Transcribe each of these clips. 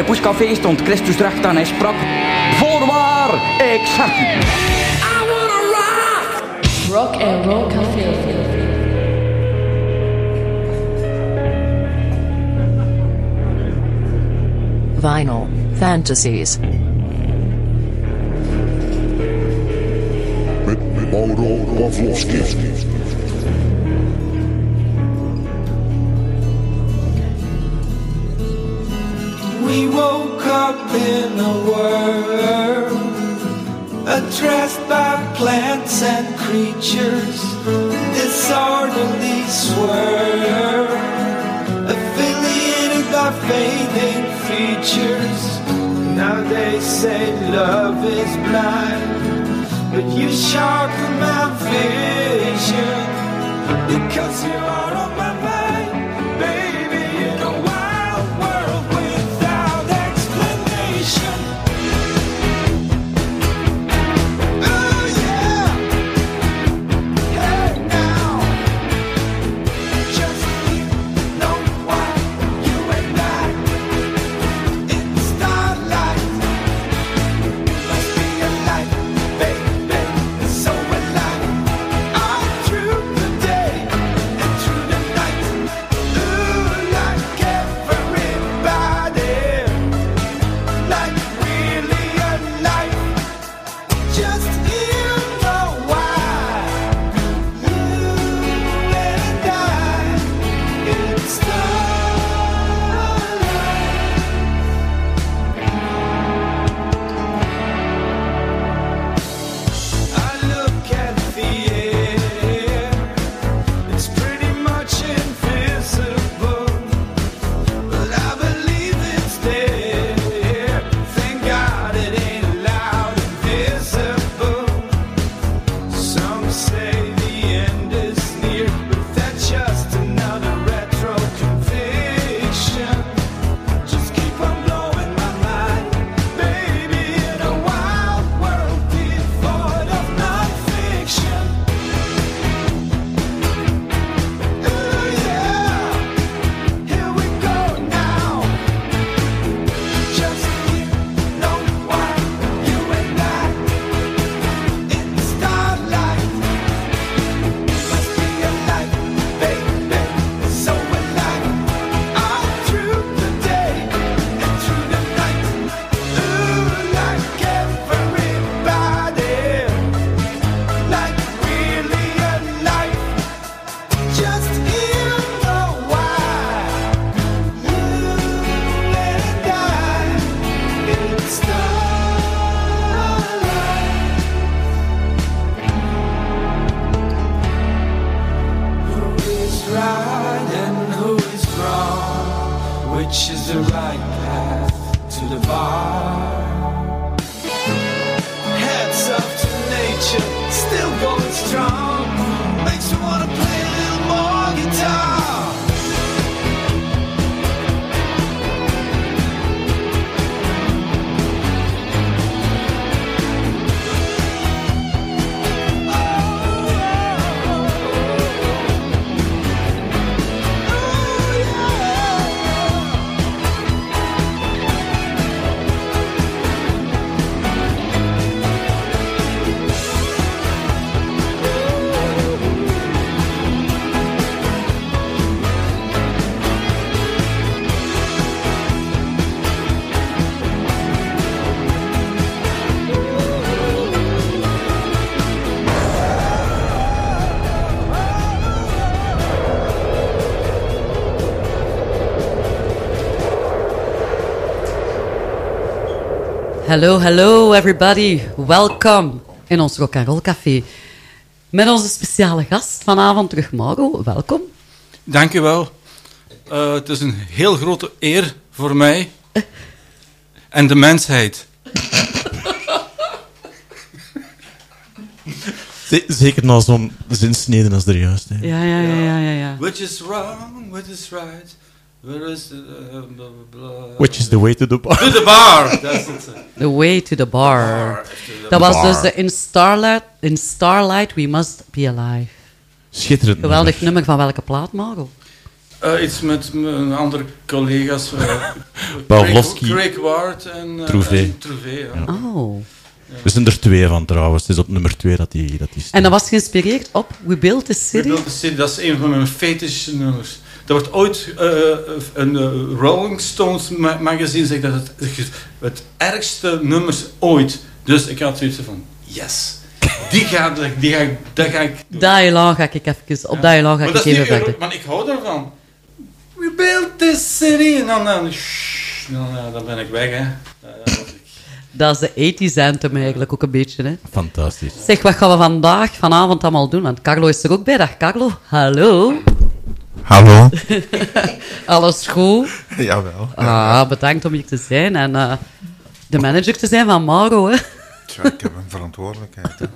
de Poescafé stond Christus recht en hij sprak... Voorwaar, ik zeg u. Rock! Rock and Roll Café. Vinyl, fantasies. Met Mauro Pavlovski. we woke up in a world addressed by plants and creatures, disorderly swirl, affiliated by fading features. Now they say love is blind, but you sharpen my vision because you are. Hallo, hallo everybody. Welkom in ons Rock and Roll Café. Met onze speciale gast vanavond terug, Mauro. Welkom. Dank wel. Eh, het is een heel grote eer voor mij en de mensheid. Zeker na zo'n zinsneden als er juist. Ja, ja, ja, ja, ja, ja. Which is wrong, which is right. Is uh, blah, blah, Which is the way to the bar? To the bar. The way to the bar. The the dat was dus in Starlight, in Starlight We Must Be Alive. Schitterend. Geweldig nummer, van welke plaat, Margot? Uh, iets met mijn andere collega's. Eh, uh, Pavlovski. Craig, Ward en uh, Trouvé. Oh. Ja. Er zijn er twee van trouwens. Het is op nummer twee dat die, dat is. En dat was geïnspireerd op We Built the City? We Built the City, dat is een van mijn fetische nummers. Dat wordt ooit eh, een eh, Rolling Stones ma magazine zegt dat het het ergste nummers ooit. Dus ik had zoiets van yes. Die ga, die ga, dat ga ik doen. Dialoog ga ik even, op dialoog ga Maar ik dat is even verder. maar ik hou daarvan. We built this city. En dan, dan, shh, dan, eh, dan ben ik weg, hè. Eh, Dat is de 80s anthem eigenlijk ook een beetje, hè. Fantastisch. Zeg, wat gaan we vandaag, vanavond allemaal doen? Want Carlo is er ook bij. Dag Carlo. Hallo. Hallo. Alles goed? Jawel. Ah, bedankt om hier te zijn en eh, de manager te zijn van Mauro, hè. Tja, ik heb een verantwoordelijkheid. hè.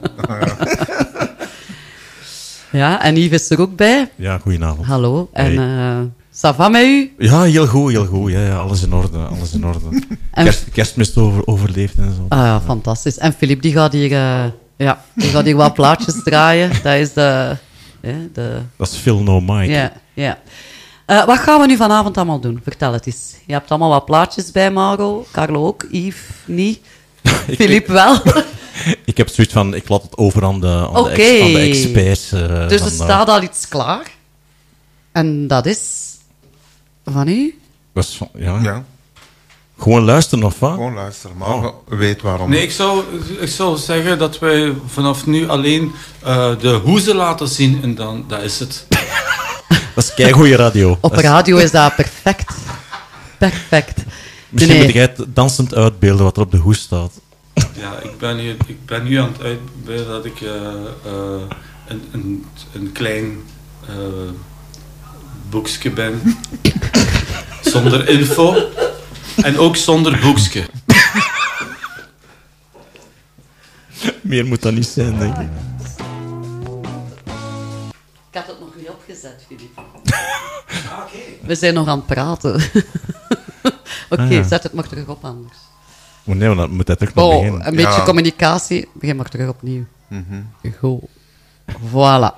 Ja, en Yves is er ook bij. Ja, goedenavond. Hallo. En Hey. eh met u? Ja, heel goed, heel goed. Ja, ja, alles in orde, alles in orde. En- Kerst, kerstmis over, overleefd en zo. Ah ja, fantastisch. En Filip die gaat hier, eh, ja, die gaat hier wat plaatjes draaien. Dat is de... hè, de Dat is Phil No Mike. ja, ja. Eh, wat gaan we nu vanavond allemaal doen? Vertel het eens. Je hebt allemaal wat plaatjes bij, Maro. Carlo ook. Yves niet. Filip wel. Ik heb zoiets van, ik laat het over aan de, aan de, Oké. ex- aan de experts. eh, dus er de- staat al iets klaar. En dat is... Van u? van- ja. Ja, Gewoon luisteren of wat? gewoon luisteren. Maar Oh. weet waarom. Nee, ik zou, ik zou zeggen dat wij vanaf nu alleen eh, de hoezen laten zien en dan dat is het. Dat is keigoeie radio. Op radio is dat perfect. Perfect. Misschien Nee. moet jij het dansend uitbeelden wat er op de hoes staat. Ja, ik ben nu, ik ben nu aan het uitbeelden dat ik eh, eh, een, een, een klein eh boekje ben. zonder info. En ook zonder boekje. Meer moet dat niet zijn, denk ik. Ik had het opgezet, Filip. We zijn nog aan het praten. Oké, Ah, ja. zet het maar terug op anders. Nee, want dan moet hij terug nog Oh, beginnen. een beetje Ja. communicatie. Begin maar terug opnieuw. Mhm. Goed. Voilà.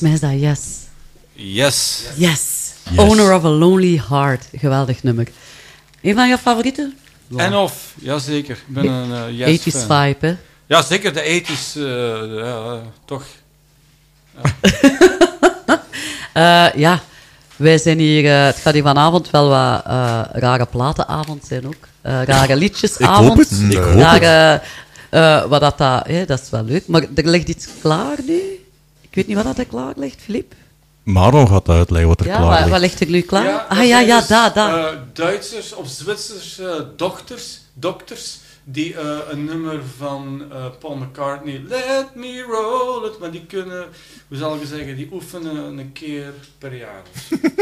Volgens mij is dat Yes. Yes. Yes. Yes. Owner of a Lonely Heart. Geweldig nummer. Een van je favorieten? En of, jazeker. Ik ben een uh, yes 80s fan. vibe, hè? Ja, zeker de 80s. eh, ja, toch. Eh, ja, wij zijn hier... het gaat hier vanavond wel wat eh, rare platenavond zijn ook. Eh, rare liedjesavond. Ik hoop het. Ik hoop het. Rare, eh, wat dat, dat, hè, dat is wel leuk. Maar er ligt iets klaar nu. Ik weet niet wat dat er klaar ligt, Filip. Maron gaat uitleggen wat er Ja, klaar wat, ligt. wat ligt er nu klaar? dat ah ja, ja, dus, daar, daar. eh, Duitsers of Zwitserse dokters, dokters die eh, een nummer van eh, Paul McCartney, Let Me Roll It, maar die kunnen, hoe zal ik zeggen, die oefenen een keer per jaar.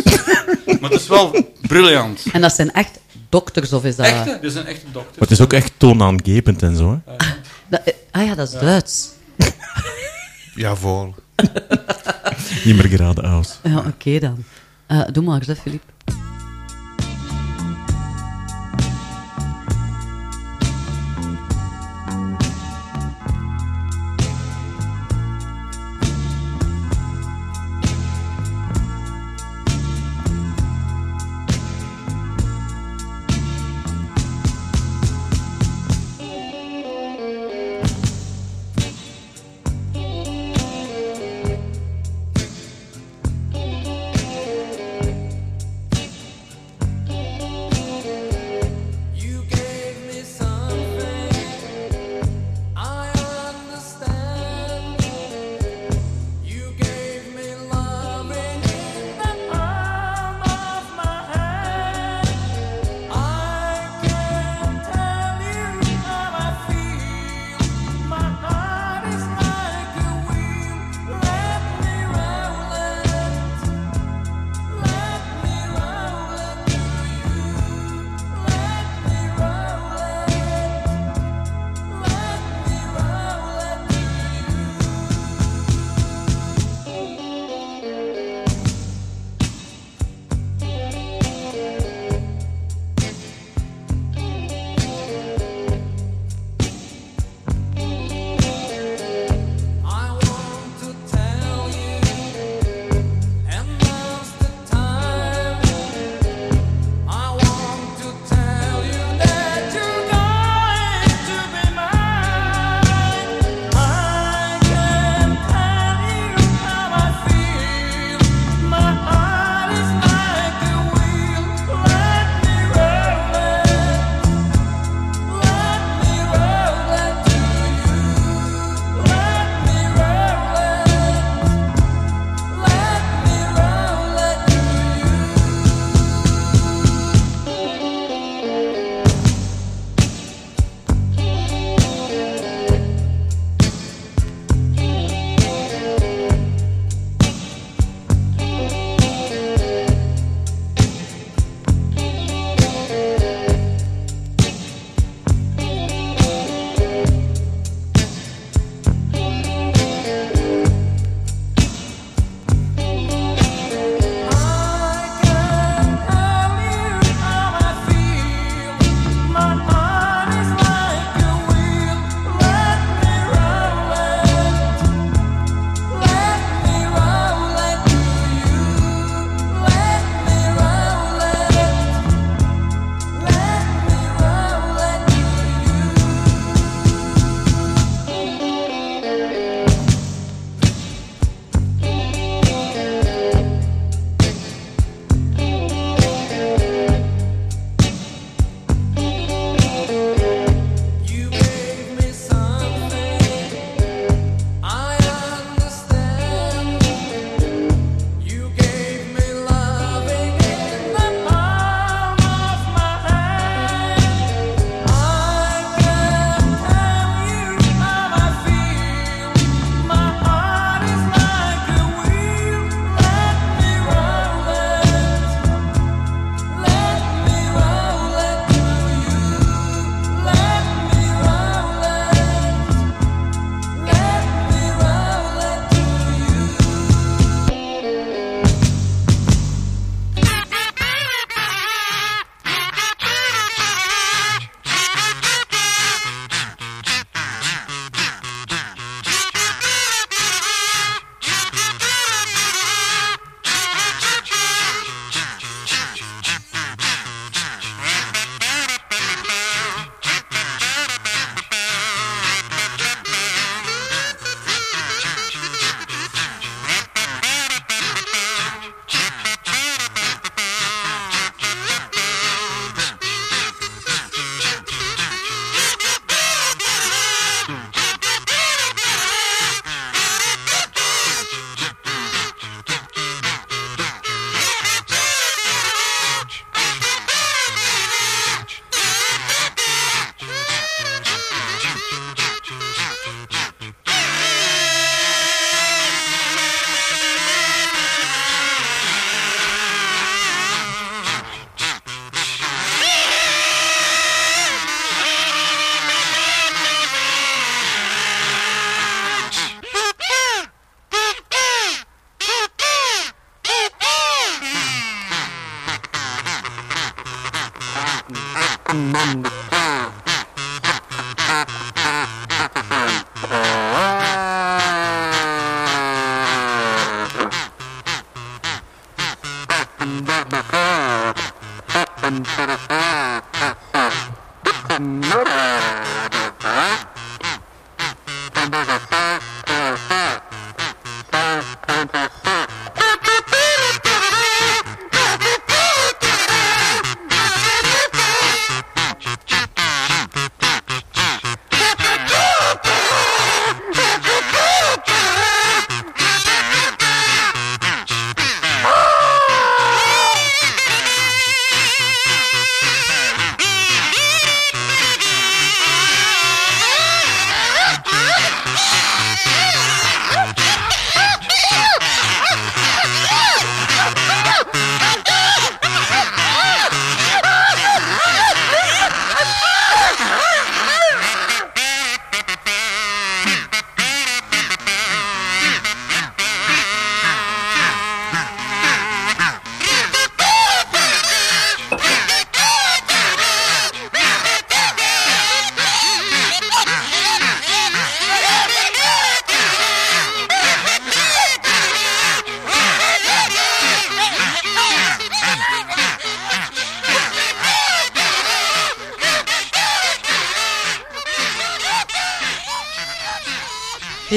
maar het is wel briljant. En dat zijn echt dokters, of is dat... Echte, dit zijn echte dokters. Maar het is ook echt toonaangevend en zo. Hè? dat- eh, ah ja, dat is Duits. Jawohl. Niet meer geradeaus. Ja, oké dan. Eh, doe maar, hè, Filip.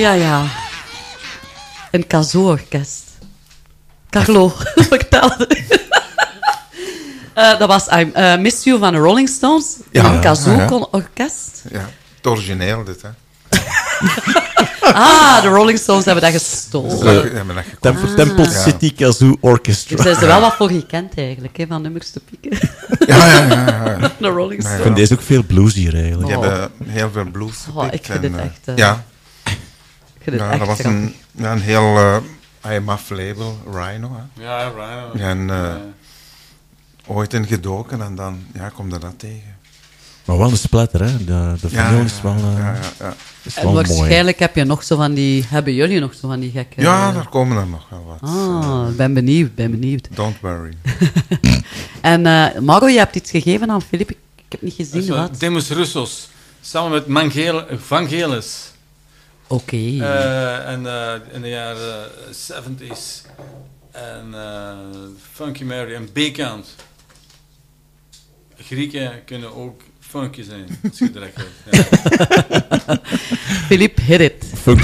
Ja, ja. Een kazoo-orkest. Carlo, vertel. Eh, dat was I eh, Miss You van de Rolling Stones. Ja, een kazoo-orkest. Ja, het origineel dit, hè. Ah, de Rolling Stones hebben dat gestolen. Dat hebben dat gekocht. Temple, Ja. City Kazoo Orchestra. Daar zijn ze wel wat voor gekend eigenlijk, hè, van nummers te pikken. Ja, ja, ja. ja. de Rolling Stones. Ik vind deze ook veel bluesier eigenlijk. Die Oh. hebben heel veel blues Oh, ik gepikt vind en, het echt, eh, ja, Ik ja, dat was een, ja, een heel uh, IMAF label, Rhino. Hè. Ja, right. En eh, ooit in gedoken en dan ja, kom je dat tegen. Maar wel een splatter, hè. De, de Ja, vinyl ja, is wel, eh, ja, ja, ja. is En wel mooi. waarschijnlijk heb je nog zo van die... Hebben jullie nog zo van die gekke... Ja, daar komen er nog wel wat. Ah, ik ben benieuwd, ben benieuwd. Don't worry. En eh Mago, je hebt iets gegeven aan Filip. Ik, ik heb niet gezien wat. Demus Russos. Samen met Mangel, Vangelis. Oké. Eh, en, eh, in de jaren 70s. En eh, Funky Mary en B-kant. Grieken kunnen ook funky zijn, als je direct hebt. Filip, hit it. Funk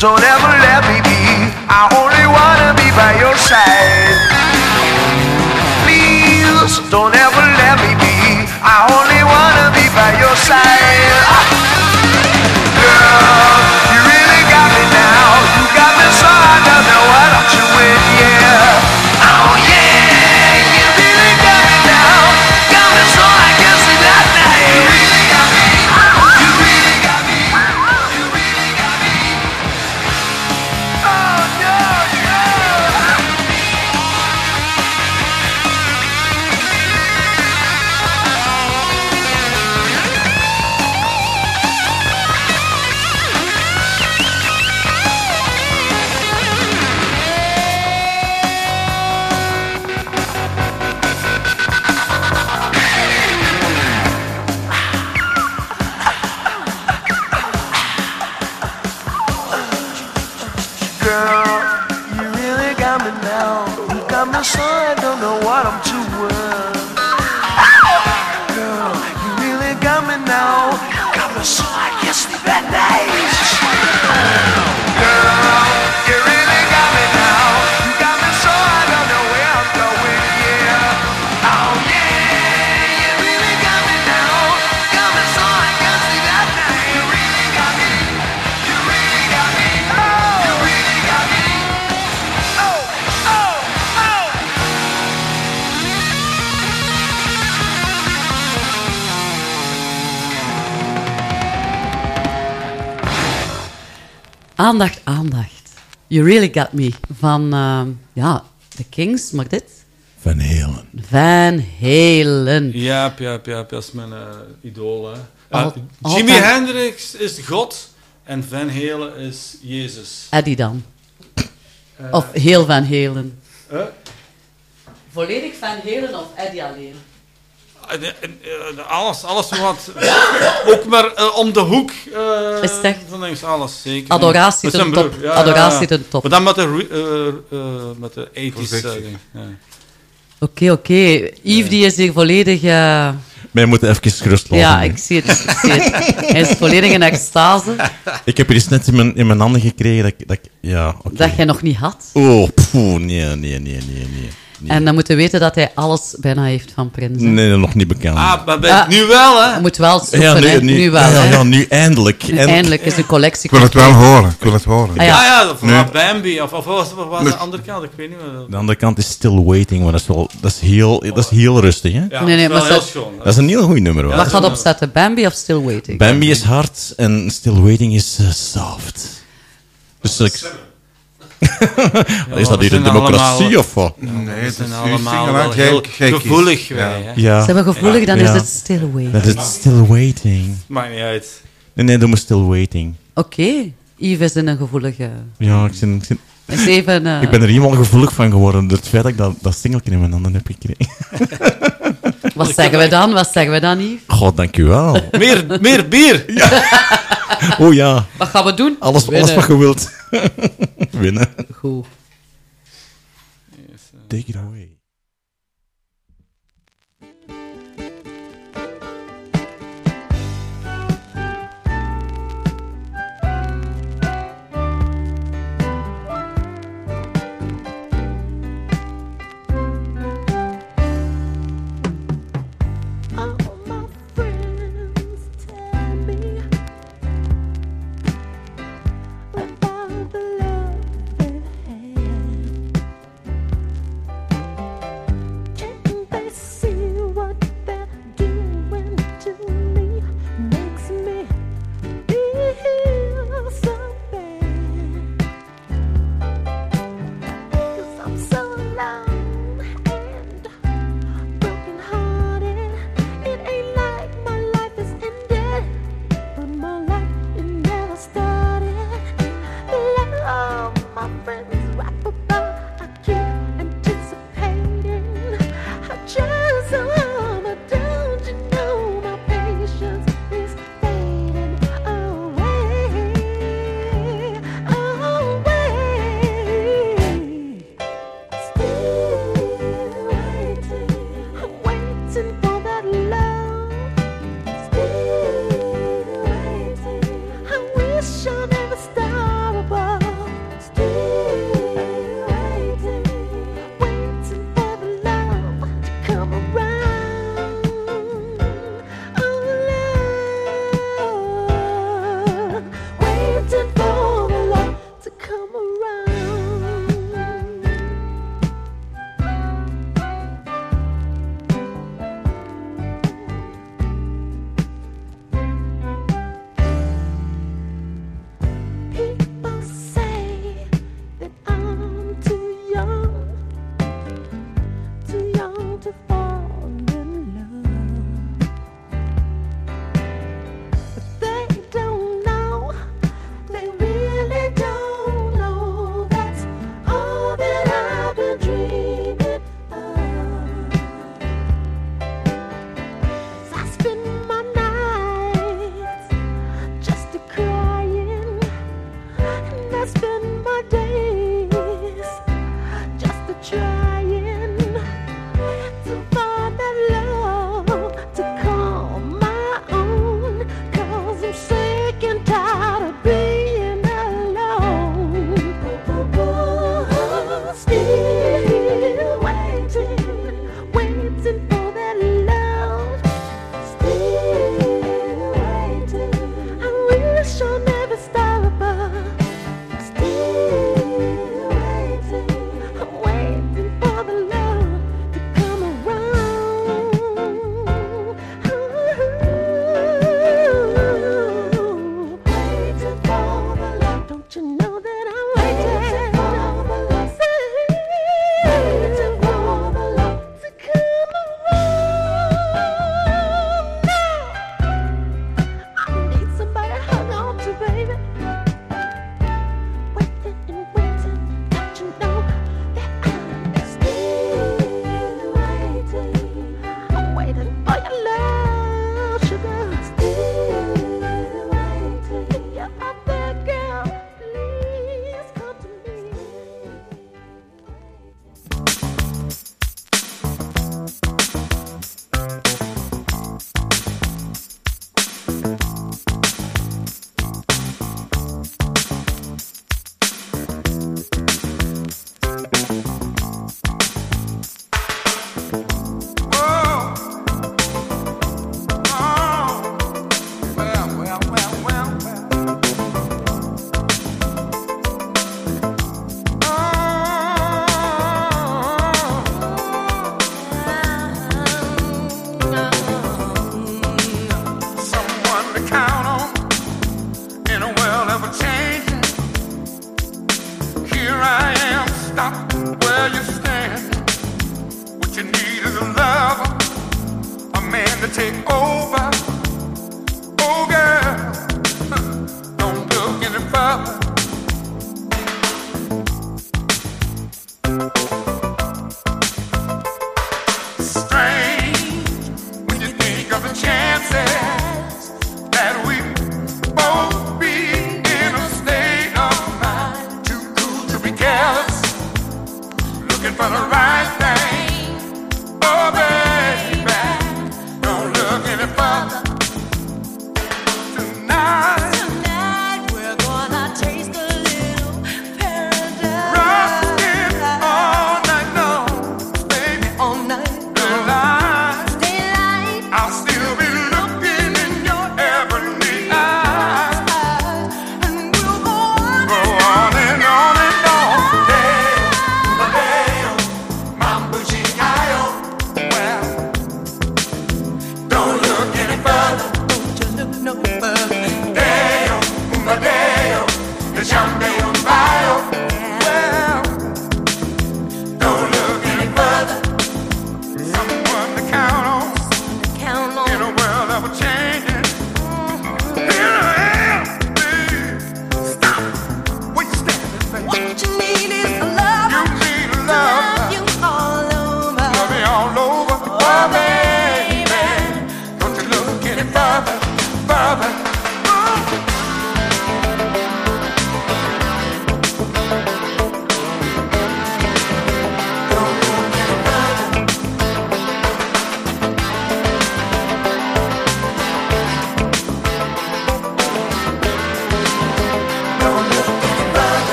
Don't ever You Really Got Me van uh, ja, The Kings, mag dit? Van Helen. Van Helen. Ja, ja, ja, dat is mijn eh, idool. Eh, Jimi. Hendrix is God en Van Helen is Jezus. Eddie dan? Eh. of heel Van Helen? Volledig Van Helen of Eddie alleen? Eh, alles, alles wat. ook maar eh, om de hoek. Uh, is alles, zeker. Adoratie ten top. Adoratie tot top. Maar dan met de, uh, met de 80s. Oké, oké. Okay. Yves die is hier volledig. Wij moet even gerust lopen. Ja, ik zie, het. Hij is volledig in extase. Ik heb hier eens net in mijn, in mijn handen gekregen dat. Dat, ja, dat jij nog niet had. Oh, nee, nee, nee, nee, nee. En dan moeten we weten dat hij alles bijna heeft van Prins. hè. Nee, nog niet bekend. Ah, maar Ah. nu wel, hè? Moet wel zoeken, ja, nu, wel. ja, nu eindelijk. Nu eindelijk is een collectie. Ik wil het wel horen. Ik wil het horen. Ah, Ja, ja. ja, van Nee. Bambi. Of, of wat was, was de andere kant? Ik weet niet meer. De andere kant is Still Waiting, maar dat is, wel, dat is, heel, dat is heel rustig. Hè? Ja, Nee, nee, dat is maar wel heel dat- schoon. Dat is een heel goed nummer. Wel. Wat gaat opzetten? Bambi of Still Waiting? Bambi is hard en Still Waiting is eh, soft. Dus ik... is dat hier een democratie allemaal- of wat? Nee, het zijn is allemaal heel gevoelig wij. Ja, Zijn we gevoelig, dan Ja. is het Still Waiting. dat is Still Waiting. Maakt niet uit. Nee, nee, doe maar Still Waiting. Oké, Yves is een gevoelige... Ja, ik, ben, ik, Is even, eh, ik ben er helemaal gevoelig van geworden door het feit dat ik dat, dat singeltje in mijn handen heb gekregen. Wat zeggen we dan? Wat zeggen we dan, Yves? God, dank u wel. Meer, meer bier! Oh ja, Wat gaan we doen? alles, alles wat je wilt. Winnen. Goed. Take it away.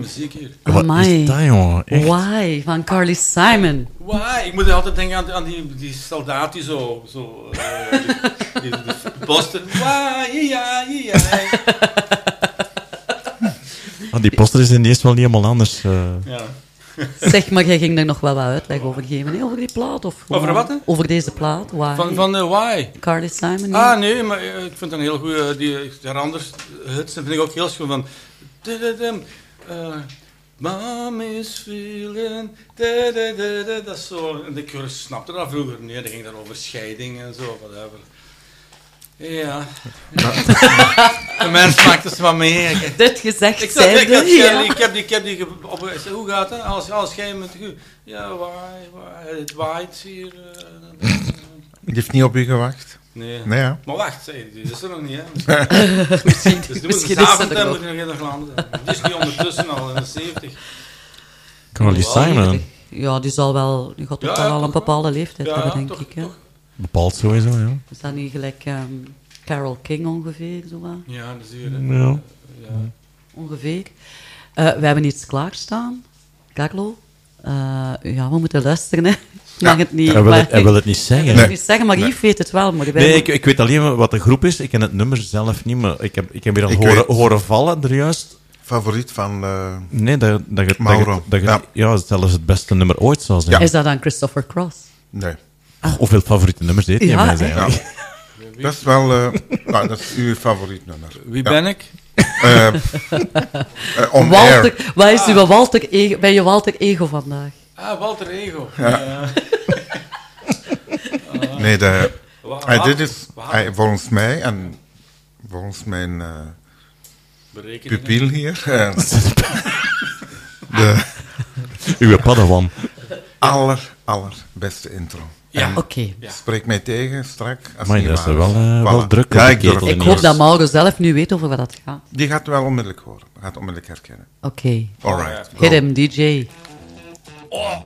Muziek hier. Wat Amai. is dat, jongen? Echt? Why? Van Carly Simon. Why? Ik moet altijd denken aan, aan die, die soldaat die zo... zo eh, die, die, die posten. Why? Ja, ja, ja. Die poster is ineens wel niet helemaal anders. eh. ja. Zeg, maar jij ging er nog wel wat uitleg over geven, hè? over die plaat? Of Over wat, hè? Over deze plaat. Why? Van, van eh, Why? Carly Simon. Ah, nee, maar ik vind dat een heel goede... Die, daar anders hits vind ik ook heel schoon van... Eh, is feeling... dudududud, Dat is zo... En ik snapte dat vroeger niet. Dat ging dan over scheiding en zo, whatever. Ja. de mens maakt dus wat mee. Ik- Dit gezegd Ik, zat, ik, ja. ik heb die, ik heb die op, zei, hoe gaat het? Als, als jij met u, ja, waai, waai, het waait hier. eh, Die heeft niet op u gewacht. nee. Nee, ja. Maar wacht, zei, die is er nog niet, hè? Misschien, Dus is avond dat en er moet nog. je nog geen landen. Die is niet ondertussen al in de 70. Carly Simon. Ja, die zal wel... Die gaat Ja, ook ja, wel al een bepaalde leeftijd Ja, hebben, ja, denk toch, ik. Hè? toch. Bepaald sowieso, ja. Is dat niet gelijk ehm, Carol King ongeveer? Zo wat? Ja, dat zie je. Ja. Ja. Ongeveer. Eh, we hebben iets klaarstaan. Carlo. Eh, ja, we moeten luisteren, hè. Ik mag het niet... Hij wil maar- het, hij wil het niet zeggen. Ik wil het niet zeggen, maar Yves weet het wel. Maar Nee, ik, ik weet alleen wat de groep is. Ik ken het nummer zelf niet, maar ik heb, ik heb weer al Ik horen, weet- horen vallen er juist. Favoriet van... eh, Nee, dat, dat, je- Mauro. Dat, dat, Ja. ja. zelfs het beste nummer ooit zal zijn. Is dat dan Christopher Cross? nee. Ach, hoeveel favoriete nummers deed hij Ja, mij zijn? Ja. Dat is wel... eh, nou, dat is uw favoriet nummer. Wie Ja. ben ik? On Walter, waar is uw Walter Ego, ben je Walter Ego vandaag? Ah, Walter Ego. Ja. Nee, de, dit is volgens mij en volgens mijn eh Berekeningen. pupil hier eh, de Uw padawan. aller, allerbeste intro. Ja. Oké. Spreek mij tegen strak. Als Maar dat is er wel, Voilà. wel druk op Ja, ik Ik niet. hoop dat Mauro zelf nu weet over wat dat gaat. Die gaat wel onmiddellijk horen. Gaat onmiddellijk herkennen. Oké. Alright. Hit him, DJ. Hey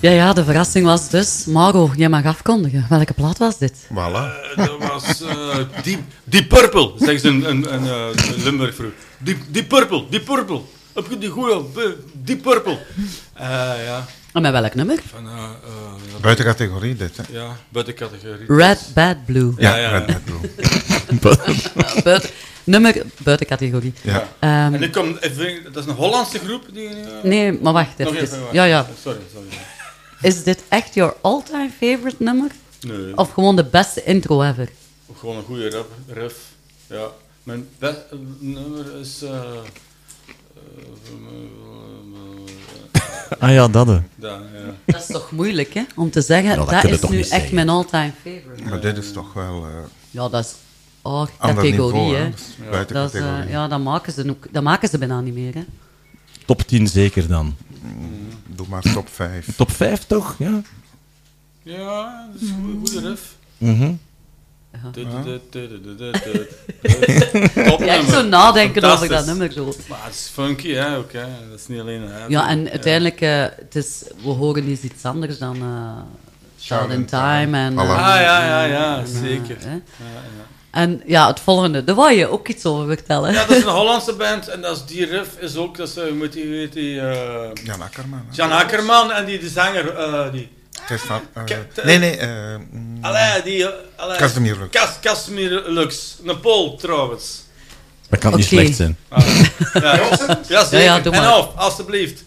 Ja, ja, de verrassing was dus... Maro, jij mag afkondigen. Welke plaat was dit? Voilà. Eh, dat was eh die, die Purple, zegt een, een, een, eh, een Limburg vroeg. Die, die Purple, die Purple. Heb je die goeie? Die Purple. Eh, ja, En met welk nummer? van... Buiten categorie dit, hè? Ja, buiten categorie. Red, Bad, Blue. Ja, ja, Red ja. Bad Blue. Buiten- nummer buiten categorie. Ja. Ehm, En ik kom, even- dat is een Hollandse groep die... nee, maar wacht nog even. wachten. Ja, ja. Sorry, sorry. Is dit echt your all-time favorite nummer? Nee, Of gewoon de beste intro ever? gewoon een goede riff. riff. Ja. Mijn beste nummer is... eh, Ah ja, dat. hè. daar, ja. Dat is toch moeilijk, hè? Om te zeggen, dat dat, is toch nu echt zeggen. mijn all-time favorite. Maar dit is toch wel eh Ja, dat is oh, categorie, niveau, hè? hè? Dat is buiten Dat, is, eh, categorie. ja, dat maken, ze ook, dat maken ze bijna niet meer, hè? Top 10 zeker dan. Doe maar top 5. Top 5 toch? Ja. Ja, dat is een goede, riff. Mhm. Ja, echt nummer. zo nadenken over dat Fantastisch. nummer zo. Maar het is funky, hè, ook, hè. Dat is niet alleen... Hè. Ja, en uiteindelijk, eh, het is, we horen iets, iets anders dan uh, Child in Time. En, eh, Ah, ja, ja, ja, en, eh, zeker. hè. Ja, ja. En ja, het volgende, daar wou je ook iets over vertellen. Ja, dat is een Hollandse band en dat is die riff is ook, dat is, moet die, weet die, eh, Jan Akkerman. hè? Jan Akkerman en die de zanger, eh, die, van, eh, Ke- nee, nee. eh, mm, allee, die, allee, Casimir Lux. Cas, Casimir Lux, een Pool trouwens. Dat kan niet Oké. slecht zijn. Ah. Ja, ja, zeker. Ja, ja, doe en maar. af, alstublieft.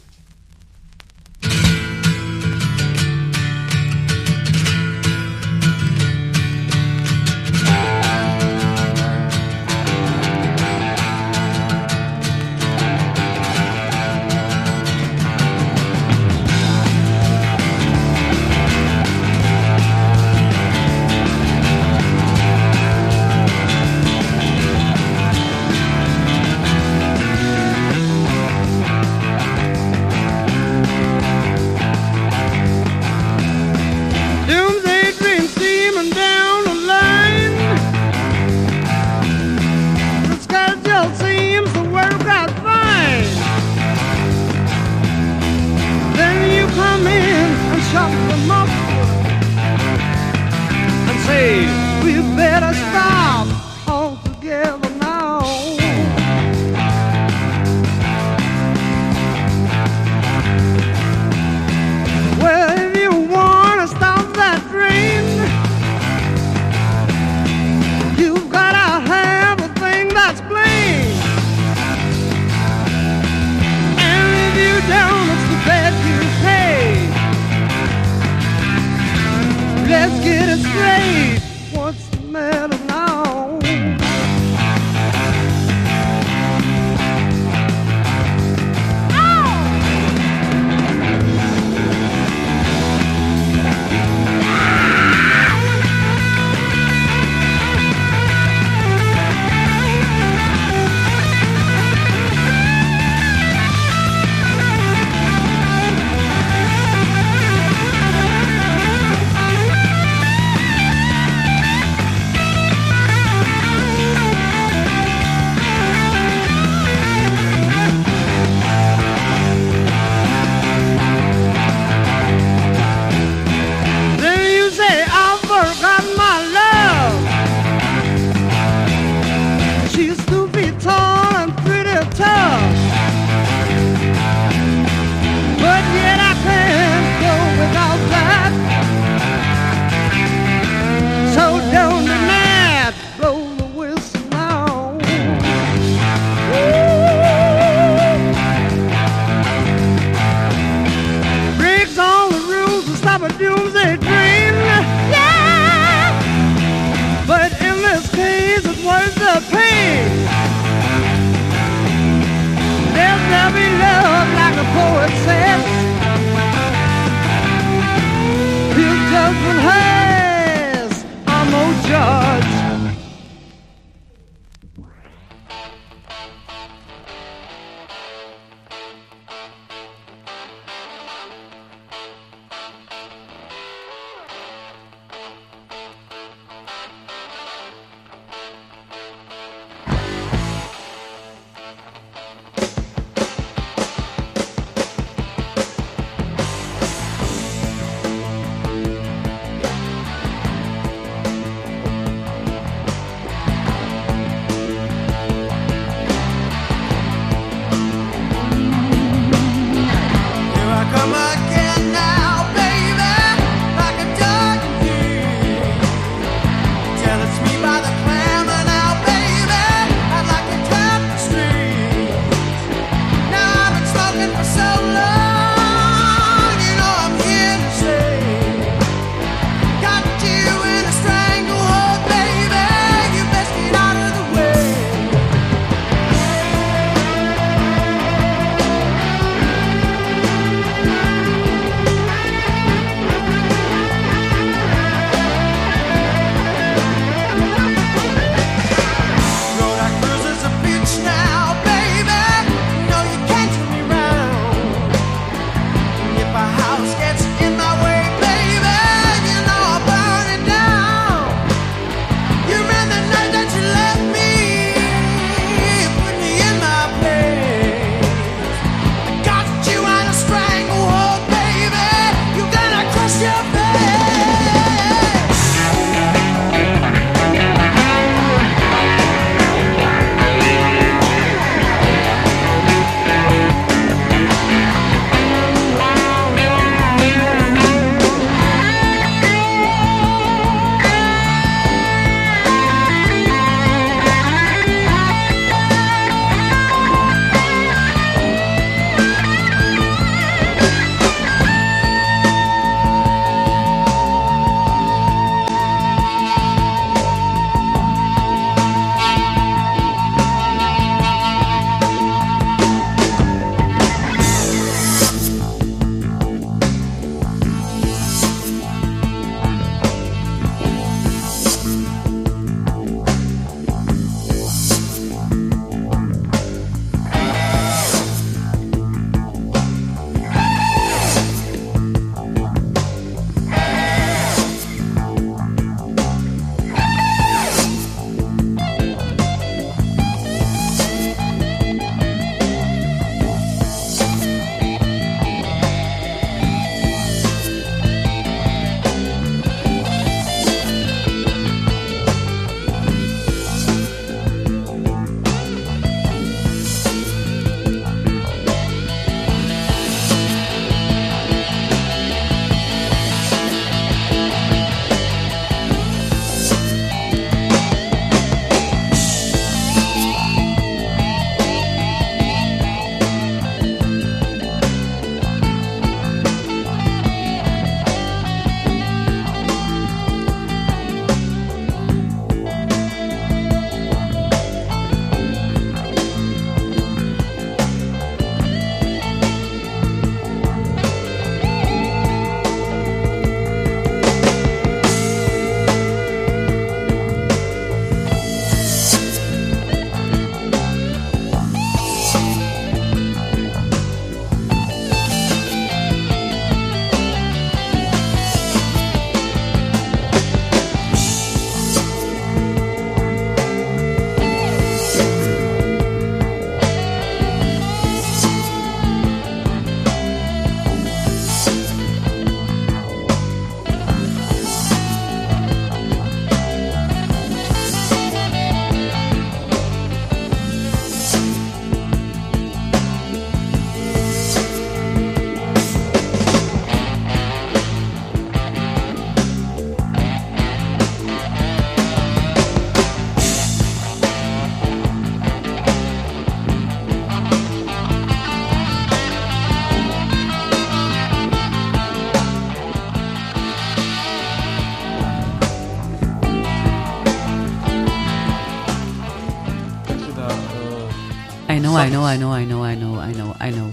Know, I know, I know, I know, I know, I know.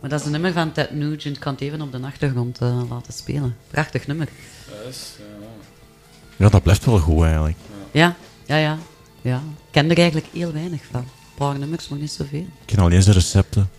Maar dat is een nummer van Ted Nugent. Ik kan het even op de achtergrond eh, laten spelen. Prachtig nummer. Ja. Ja, dat blijft wel goed eigenlijk. Ja, ja, ja. ja. Ik ken er eigenlijk heel weinig van. Een paar nummers, maar niet zoveel. Ik ken alleen zijn recepten.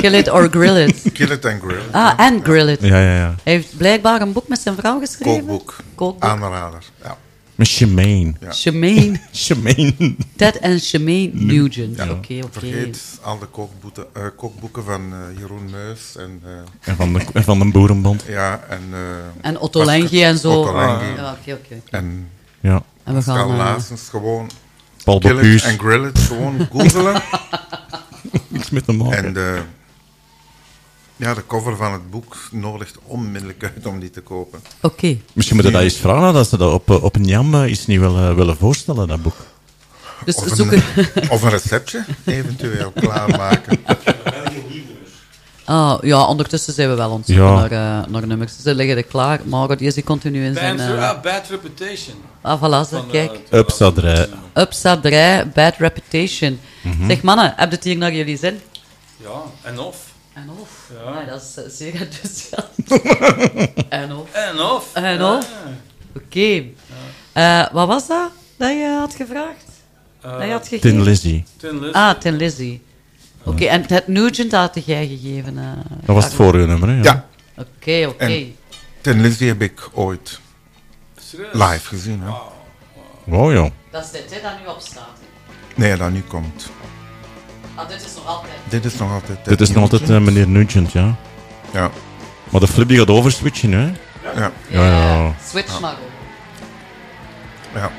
Kill it or grill it. Kill it and grill. Ah, en grill it. Ja, ja, ja. Hij heeft blijkbaar een boek met zijn vrouw geschreven. Kookboek. Kookboek. Aanrader. Ja. Met Shemaine. Ja. Shemaine. Shemaine. Ted en Shemaine Nugent. Ja. Oké, oké. Vergeet al de eh, kookboeken van eh, Jeroen Meus en, eh, En van de, en van de Boerenbond. ja, en, eh, En Otto Lengi en zo. Otto Lengi. Ja, oké, oké. En Ja. En we gaan... Laassens gewoon Paul Bocuse. en grill it, gewoon googelen. Niks met te maken. en de, ja, de cover van het boek nodigt onmiddellijk uit om die te kopen. Oké. Misschien moeten we dat eens vragen, dat ze dat op, op een jam eens niet willen, willen voorstellen, dat boek. Dus Of een, of een receptje eventueel klaarmaken. Ah, ja, ondertussen zijn we wel Ja. naar, eh, naar nummers. Ze liggen er klaar. Margot, die is hier continu in zijn... Bad, eh, ah, bad Reputation. ah, voilà, Van, kijk. eh, Upsa draai. Upsa 3, Bad Reputation. Mhm. Zeg, mannen, heb je het hier naar jullie zin? Ja, en of. En of. Ja. Nee, dat is zeer enthousiast. en of. En of. En Ja. of. Oké. Eh, wat was dat dat je had gevraagd? Had gegeven? Tin Lizzy. Tin. Ah, Tin Lizzy. Oké, en het Nugent had jij gegeven? eh, Dat was het vorige nummer, hè? Ja, Oké, oké. En- Ten Lizzy heb ik ooit Serieus? live gezien. Hè? Wow, joh. Dat is dit, hè, dat nu op staat. Nee, dat nu komt. Ah, dit is nog altijd. Dit is nog altijd... Dit is nog altijd eh, meneer Nugent, ja. Ja. Maar de flip die gaat overswitchen, hè? Ja. Ja, ja. Switch maar. Ja.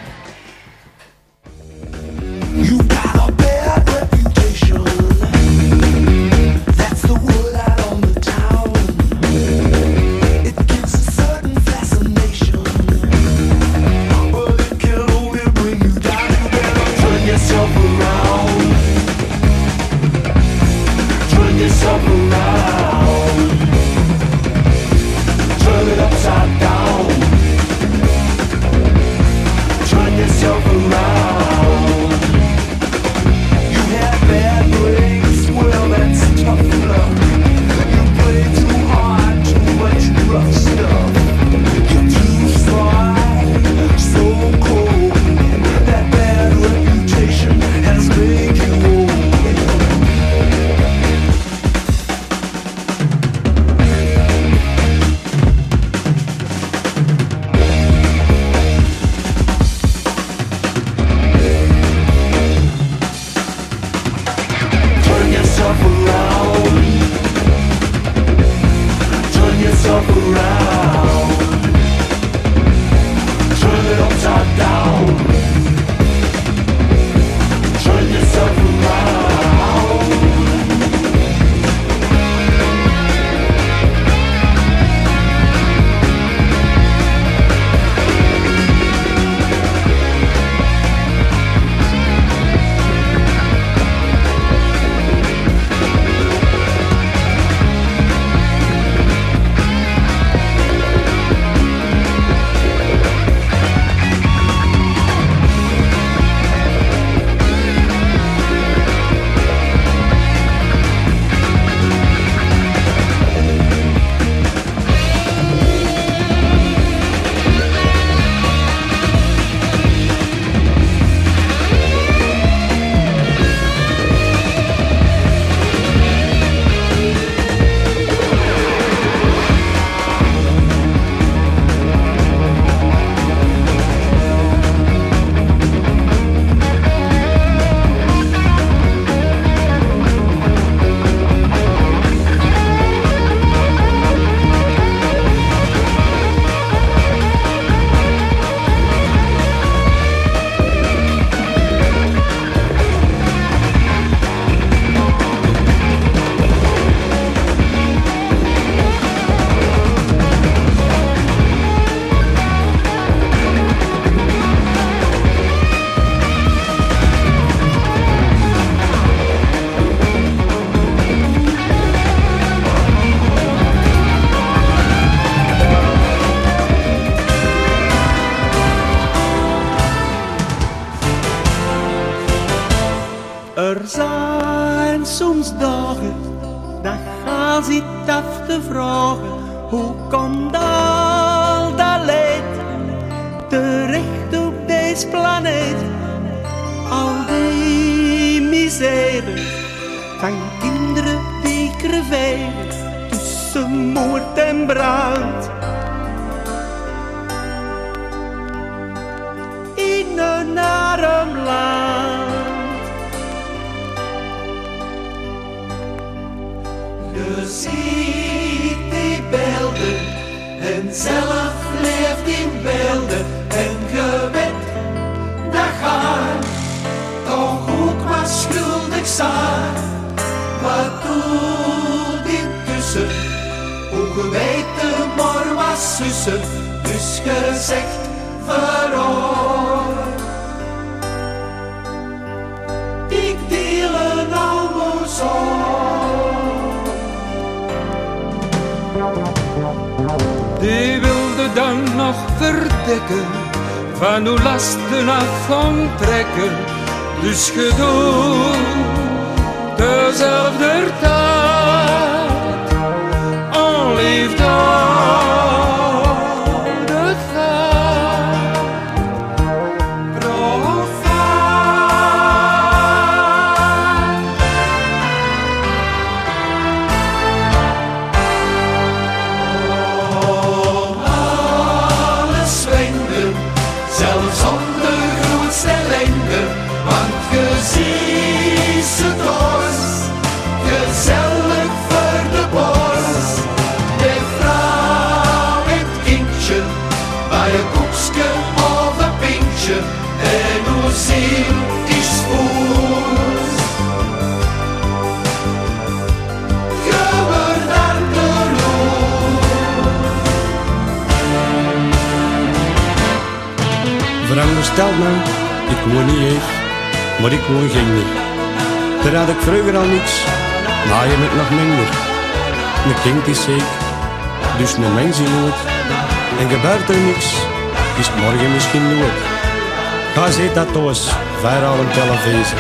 Een televisie.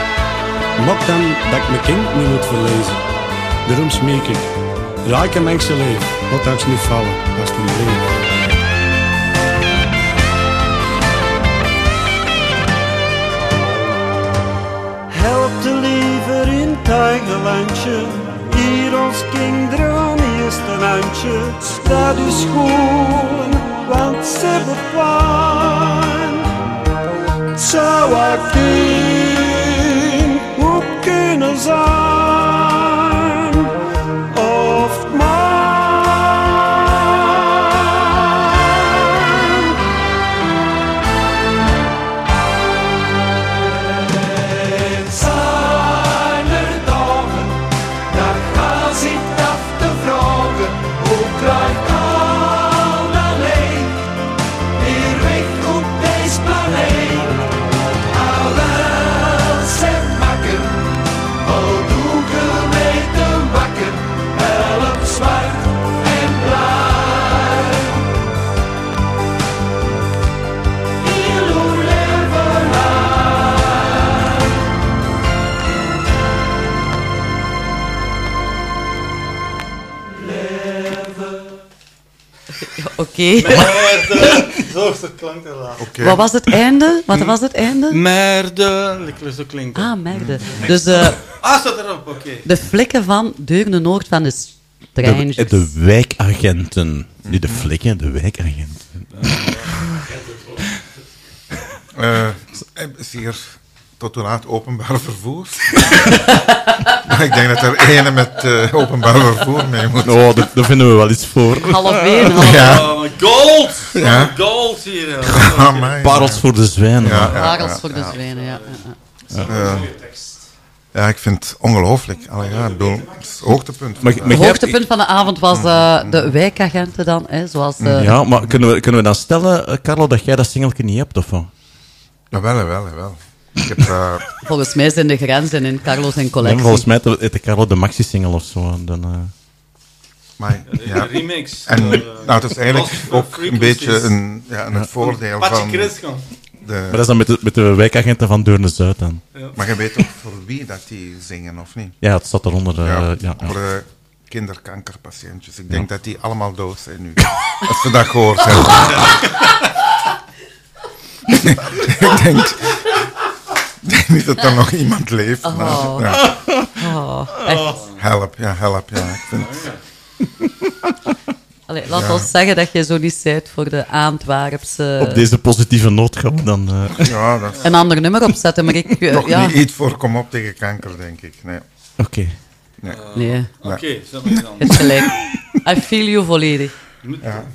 Mok dan dat ik mijn kind niet moet verlezen. Daarom smeek ik, raak een mensen leven, wat als niet vallen, als het niet. Help de liever in tuigelandje. Hier ons kinderen aan eerste handje. Staat u schoon, want ze. Het Zou ook kunnen zijn? Oké. Zo, zo klank laat. Wat was het einde? Wat was het einde? Merde. Ik zo klinken. Ah, merde. Dus eh, Ah, staat erop, oké. de flikken van Deurne Noord van de Strangers. De, de wijkagenten. Niet de flikken, de wijkagenten. Eh, is hier tot hoe laat openbaar vervoer? Maar ik denk dat er ene met eh, openbaar vervoer mee moet. Oh, daar daar vinden we wel iets voor. Half één, half Ja. Oh, gold! Ja. Gold hier. Amai. Parels voor de zwijnen. Ja, ja, Parels ja, voor de ja. zwijnen, ja. ja, ja. Ja, ik vind het ongelooflijk. Allee, ja, bedoel, het hoogtepunt. Maar- van- maar Het hoogtepunt van de avond was eh, de wijkagenten dan, hè, zoals... eh, Ja, maar kunnen we, kunnen we dan stellen, Carlo, dat jij dat singeltje niet hebt, of wat? Jawel, jawel, jawel. Ik heb... eh, Volgens mij zijn de grenzen in Carlos en Nee, Collectie. volgens mij heet de Carlo de maxi-single of zo. Dan, eh. Maar, ja. remix. En nou, het is eigenlijk ook een beetje een, ja, een voordeel Patje van Chris gaan. de... Maar dat is dan met de, met de wijkagenten van Deurne-Zuid dan. Maar je weet ook voor wie dat die zingen, of niet? Ja, het staat eronder. eh, ja, ja. Voor de kinderkankerpatiëntjes. Ik denk dat die allemaal dood zijn nu. Als ze dat gehoord hebben. ik denk niet dat er nog iemand leeft. Oh. maar, ja. Oh, echt. Help, ja, help, ja. Ik vind, Allee, laat Ja. ons zeggen dat je zo niet bent voor de Antwerpse... Op deze positieve noot gaan we dan... eh, ja, dat Een ander nummer opzetten, maar ik... eh, nog ja. niet iets voor kom op tegen kanker, denk ik. Nee. Oké. Nee. Nee. Oké, zo is het dan. Het gelijk. I feel you volledig.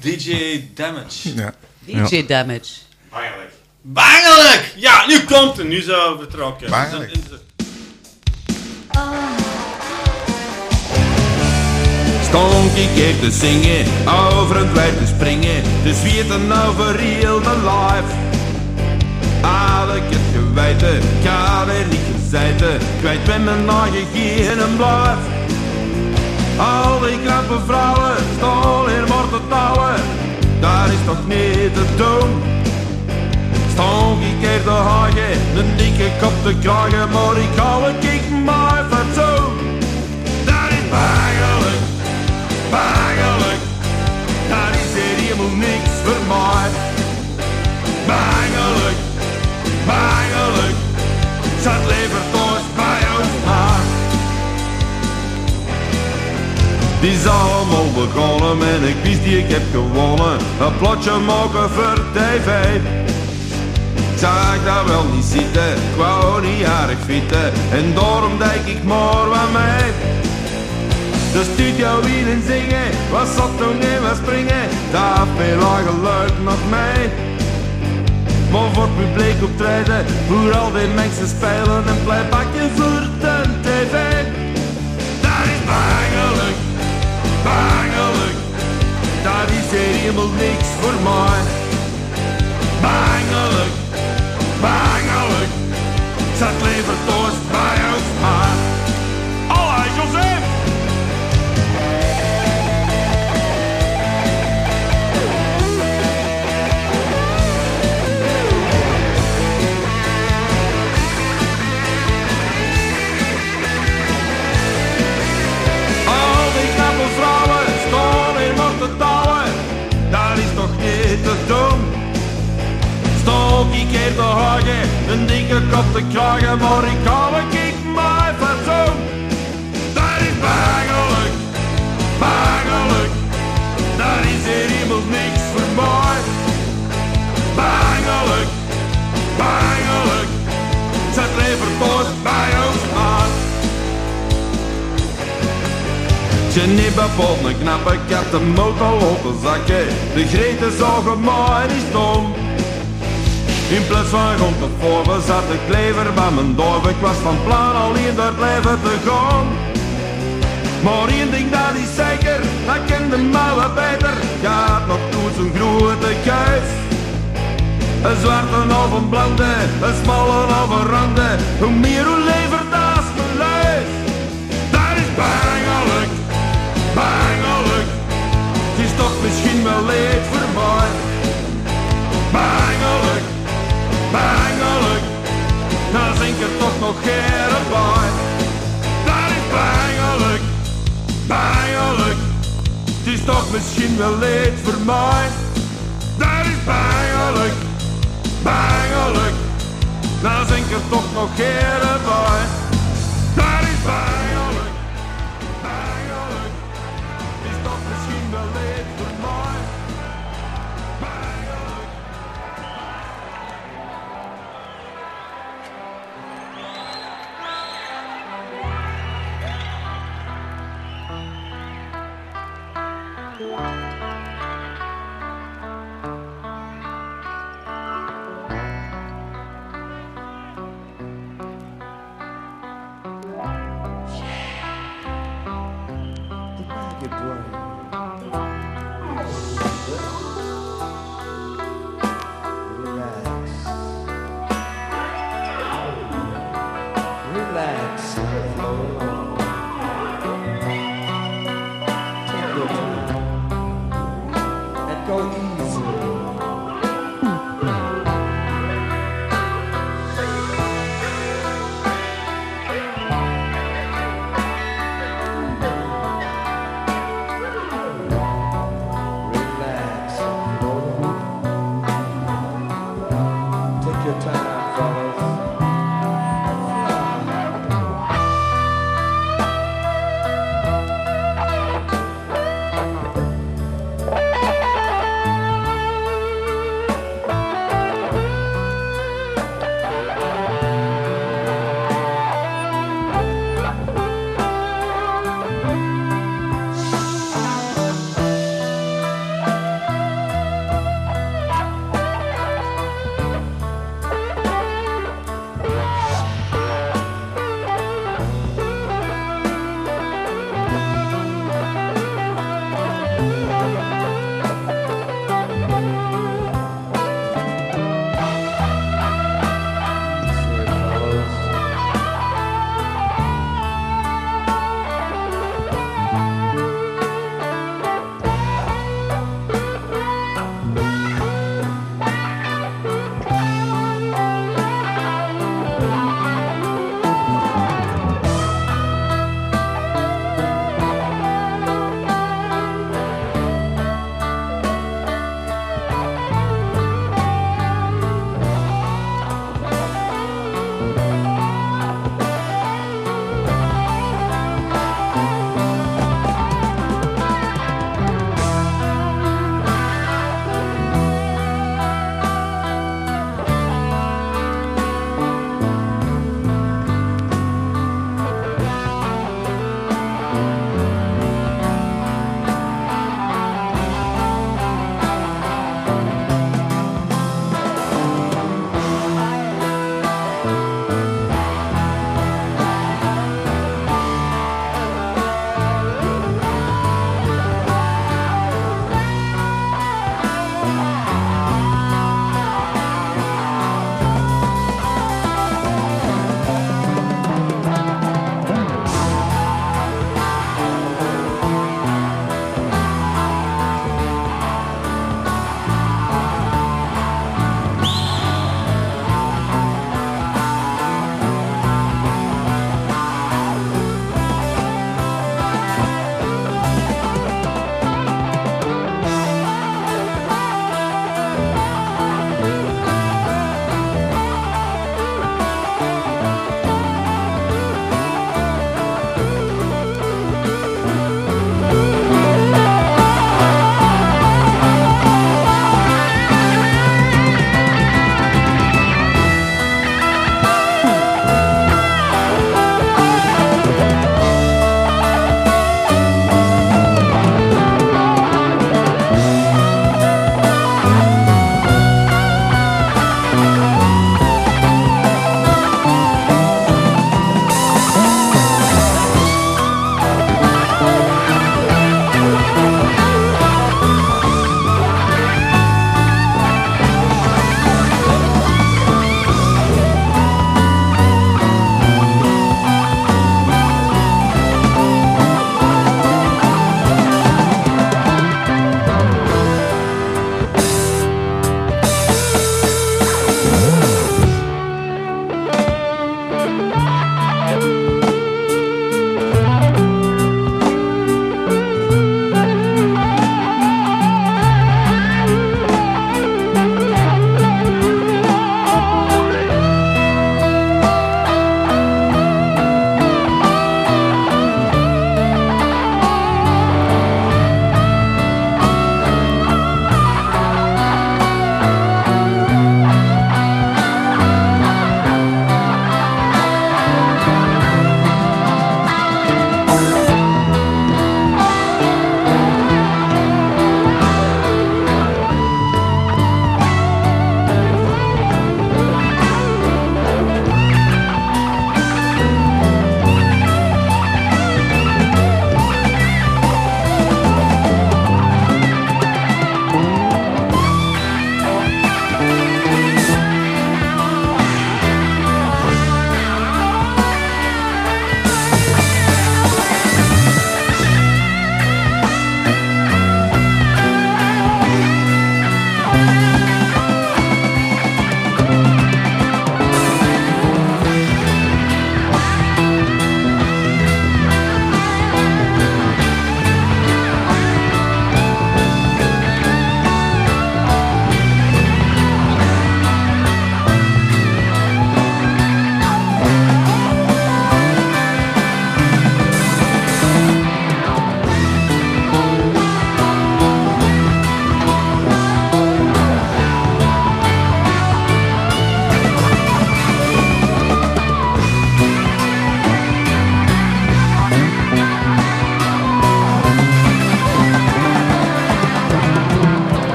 DJ Damage. Ja. DJ Damage. Bangelijk. Bangelijk! Ja, nu komt het. Nu zijn we vertrokken. Bangelijk. In Stond ik hier te zingen, over het wijd te springen, te zwieten over heel mijn life. Ik het geweten, had er niet gezeten, kwijt ben mijn eigen geen en blijf. Al die knappe vrouwen, stol hier maar te touwen, daar is toch niet te doen. Stond ik hier te hagen, een dikke kop te kragen, maar ik hou het ik maar fatsoen. Dat is bangelijk. Bangelijk, daar is er helemaal niks voor mij. Bangelijk, bangelijk, zat liever thuis bij ons maar. Het is allemaal begonnen en ik wist die ik heb gewonnen. Een plotje maken voor tv. Zag dat wel niet zitten, ik wou niet aardig fietsen. En daarom denk ik maar wat mee. De studio in en zingen, wat zat toen in wat springen, daar veel geluid nog mee. Maar voor het publiek optreden, voor al die mensen spelen en playbacken voor de tv. Dat is bangelijk, bangelijk, dat is helemaal niks voor mij. Bangelijk, bangelijk, zat thuis bij ons maar. Stok ik hier te hagen, een dikke kop te kragen, maar ik hou een kick maar fatsoen. Dat is bangelijk, bangelijk, dat is hier helemaal niks voor mij. Bangelijk, bangelijk, zet thuis bij ons maar. Genibbe pot een knappe kat, de motor lopen zakken. De greten zagen maar is dom. In plaats van rond het voor zat de klever bij mijn dorp. Ik was van plan alleen door het leven te gaan. Maar één ding dat is zeker, dat kende wat beter. Gaat nog toe zo'n grote kuis. Een zwarte of een blonde, een smalle of een ronde. Hoe meer hoe lever dat me luis. Dat is bangelijk, bangelijk. Het is toch misschien wel leed voor mij. Bangelijk. Dan zink er toch nog geen bij. Dat is bangelijk, bangelijk. Het is toch misschien wel leed voor mij. Dat is bangelijk, bangelijk. Dan zink er toch nog geen bij. Dat is bangelijk,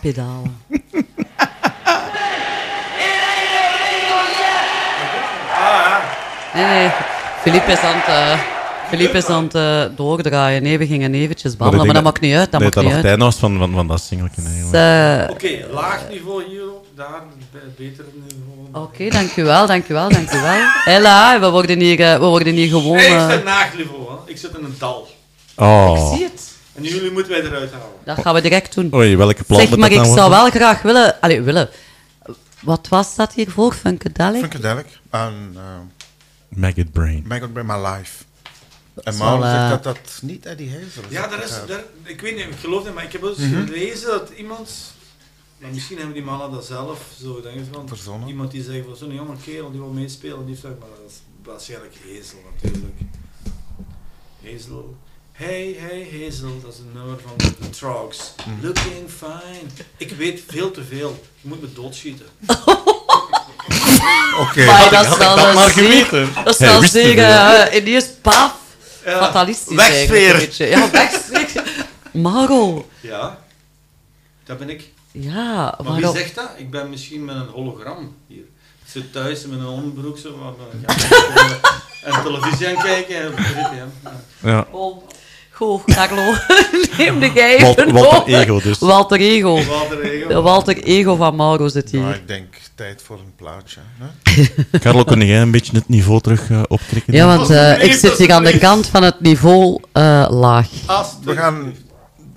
pedalen. Nee, nee. Philippe is aan het, eh, Philippe is aan het eh, doordraaien. Nee, we gingen eventjes babbelen, maar dat maakt niet uit. Dat nee, maakt dat niet nog uit. tijd was van, van, van dat singeltje. Eh, Oké, laag niveau hierop, daar, be- beter niveau. Oké, dankjewel, dankjewel, dankjewel. Hela, we worden hier, eh, we worden hier gewoon... Nee, ik zit laag niveau, hè. ik zit in een dal. Oh. Ik zie het. En jullie moeten wij eruit halen. Dat gaan we direct doen. Oei, welke plan Zeg, maar ik zou wel graag willen... Allee, willen. Wat was dat hiervoor? Funkadelic? Funkadelic. En uh, Maggot Brain. Maggot Brain My Life. En wel, zegt eh, dat dat niet Eddie Hazel is. Ja, dat daar is, het, daar, ik weet niet, ik geloof niet, maar ik heb wel eens Mhm. gelezen dat iemand, maar misschien hebben die mannen dat zelf zo denken van, Verzonnen. iemand die zegt van zo'n jonge kerel die wil meespelen, die zegt, maar dat is waarschijnlijk Hazel natuurlijk. Hazel. Hey, hey, Hazel, dat is een nummer van The Trogs. Mhm. Looking fine. Ik weet veel te veel. Je moet me doodschieten. Oké. Maar dat is wel dat een maar zeer- geweten. Dat is Hij wel wist het zeer... wel. eh, ineens paf. Ja. Fatalistisch Wegsfeer. eigenlijk een beetje. Ja, wegsfeer. Maro. Ja, dat ben ik. Ja, Maar wie zegt dat? Ik ben misschien met een hologram hier. Ik zit thuis met een onderbroek zo, maar ja, gewoon, eh, en televisie aan kijken en hè. Ja. Oh, Goh, Carlo. Neem de jij Walter- even Walter. Ego dus. Walter Ego. Walter Ego. De Walter Ego van Mauro zit hier. Nou, ik denk tijd voor een plaatje. Hè? Carlo, kun jij een beetje het niveau terug eh, opkrikken? Ja, want eh, ik zit hier aan de kant van het niveau eh, laag. We gaan,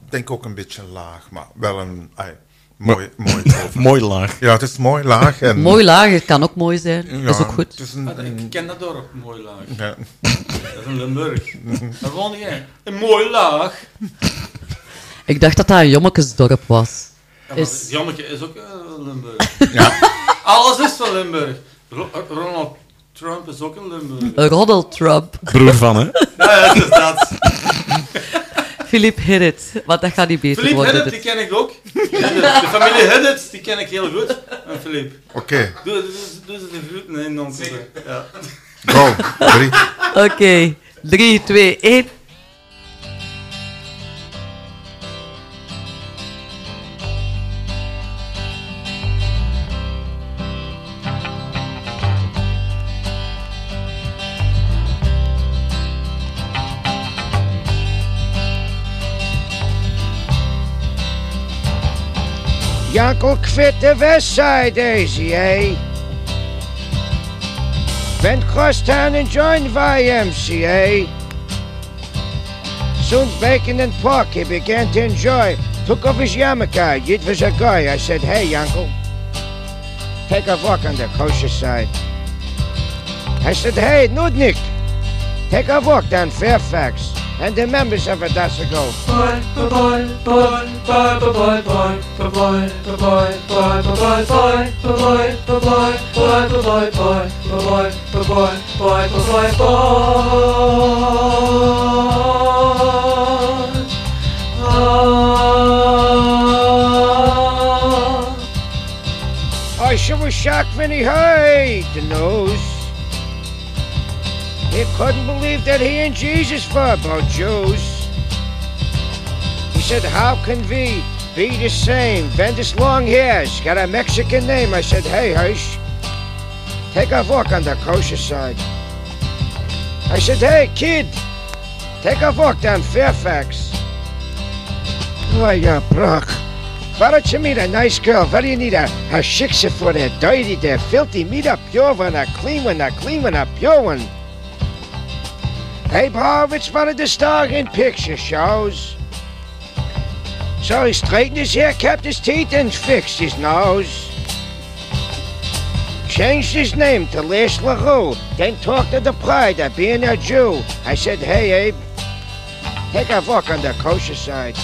denk ook een beetje laag, maar wel een ai, mooi, mooi, mooi laag. Ja, het is mooi laag. En, Mooi laag, het kan ook mooi zijn. Ja, dat is ook goed. het is een- Ah, ik ken dat dorp, mooi laag. Ja. Dat is een Limburg. Daar woon jij. Een mooi laag. Ik dacht dat dat een jommekesdorp was. Ja, Is... Jommeke is ook eh, Limburg. Ja. Alles is van Limburg. Ro- Ronald Trump is ook een Limburg. Een roddeltrump. Broer van, hè? Ja, ja, dat is dat. Philippe Hiddet. Want dat gaat niet beter Philippe worden. Hiddet, die dit. ken ik ook. De familie Hiddet, die ken ik heel goed. En Philippe. Oké. Doe, doe, doe ze de groet. Nee, nonsens. hè. Ja. Go, drie. Oké, 3, 2, 1. Jankel quit the west side eh? Went crosstown and joined YMCA. Soon bacon and pork he began to enjoy. Took off his yarmulke, it was a guy. I said, hey, Yankel, take a walk on the kosher side. I said, hey, Nudnik, take a walk down Fairfax and the members of Adasico. I shall shock Vinny Hyde, the nose. He couldn't believe that he and Jesus were about Jews. He said, How can we be the same? Bend his long hairs, got a Mexican name. I said, Hey, hush, take a walk on the kosher side. I said, Hey, kid, take a walk down Fairfax. Oh, yeah, Brock. Why don't you meet a nice girl? Why do you need a, a shiksa for that dirty, that filthy? Meet a pure one, a clean one, a clean one, a pure one. Abe Horowitz wanted to star in picture shows. So he straightened his hair, kept his teeth, and fixed his nose. Changed his name to Les LaRue, then talked to the pride of being a Jew. I said, hey, Abe, take a walk on the kosher side.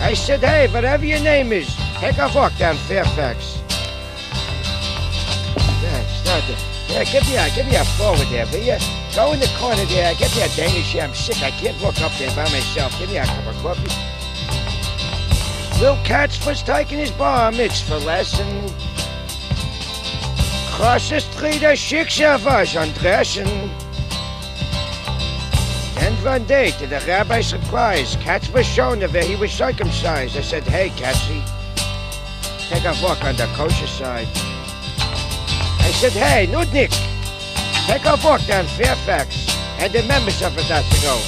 I said, hey, whatever your name is, take a walk down Fairfax. Yeah, start it. Yeah, give me a, give me a forward there, will you? Go in the corner there, get me a Danish here. I'm sick, I can't walk up there by myself. Give me a cup of coffee. Bill Katz was taking his bar mitzvah lesson. Chassis Trieder Shiksha was on dressing. And one day, to the rabbi's surprise, Katz was shown where he was circumcised. I said, hey, Katzie, take a walk on the kosher side. I said, hey, Nudnik, take a walk down Fairfax. And the members of it has to go.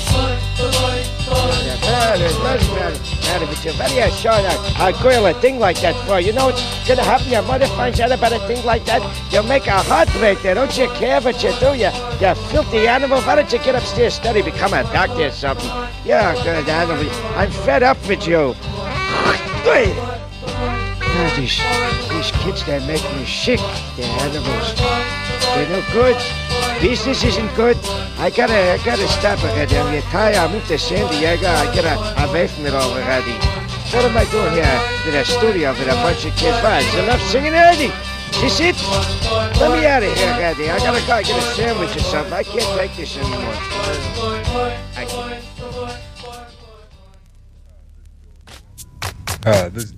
Very, you're sure I'll coil a thing like that for you. Know what's gonna happen? Your mother finds out about a thing like that. You'll make a heartbreak there. Don't you care what you do? You, you filthy animal. Why don't you get upstairs, study, become a doctor or something? Yeah, good animal. I'm fed up with you. These, these kids, they make me sick. They're animals. They're no good. Business isn't good. I gotta, I gotta stop already. I'm retired. I moved to San Diego. I gotta away from it all already. What am I doing here in a studio with a bunch of kids? What, is enough singing already? Is this it? Let me out of here, already. I gotta go get a sandwich or something. I can't take this anymore. I can't. Ah, this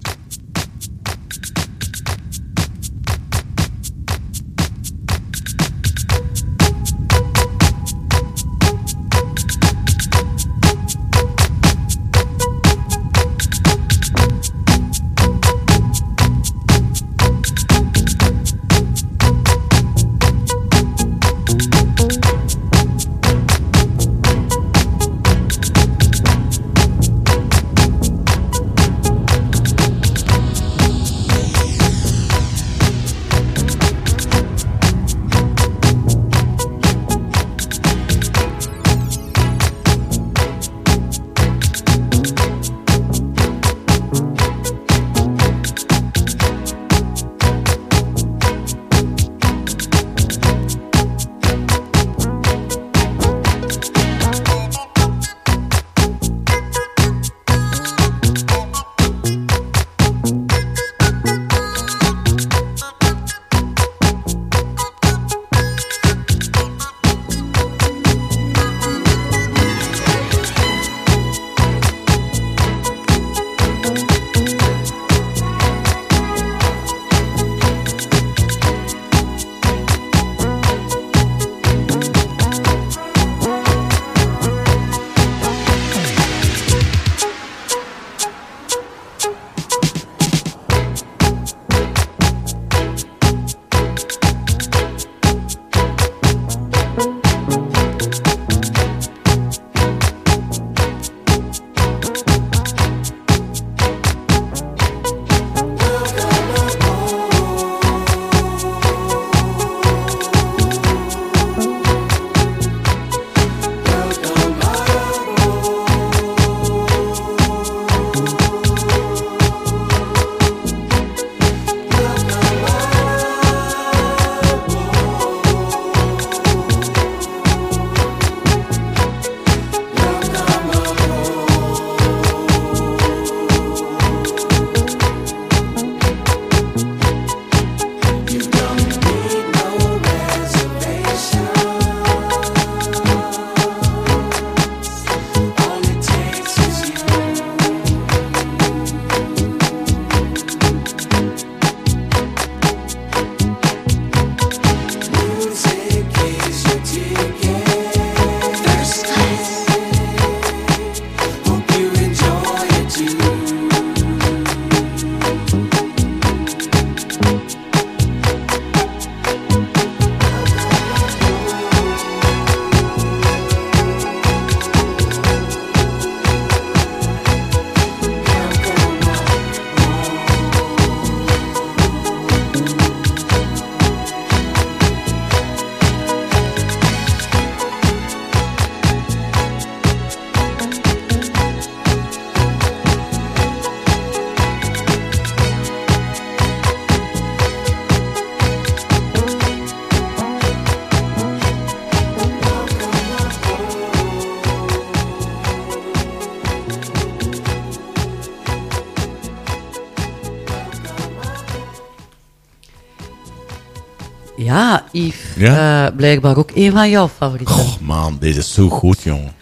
Ja? eh, blijkbaar ook een van jouw favorieten. Oh man, deze is zo goed, jongen.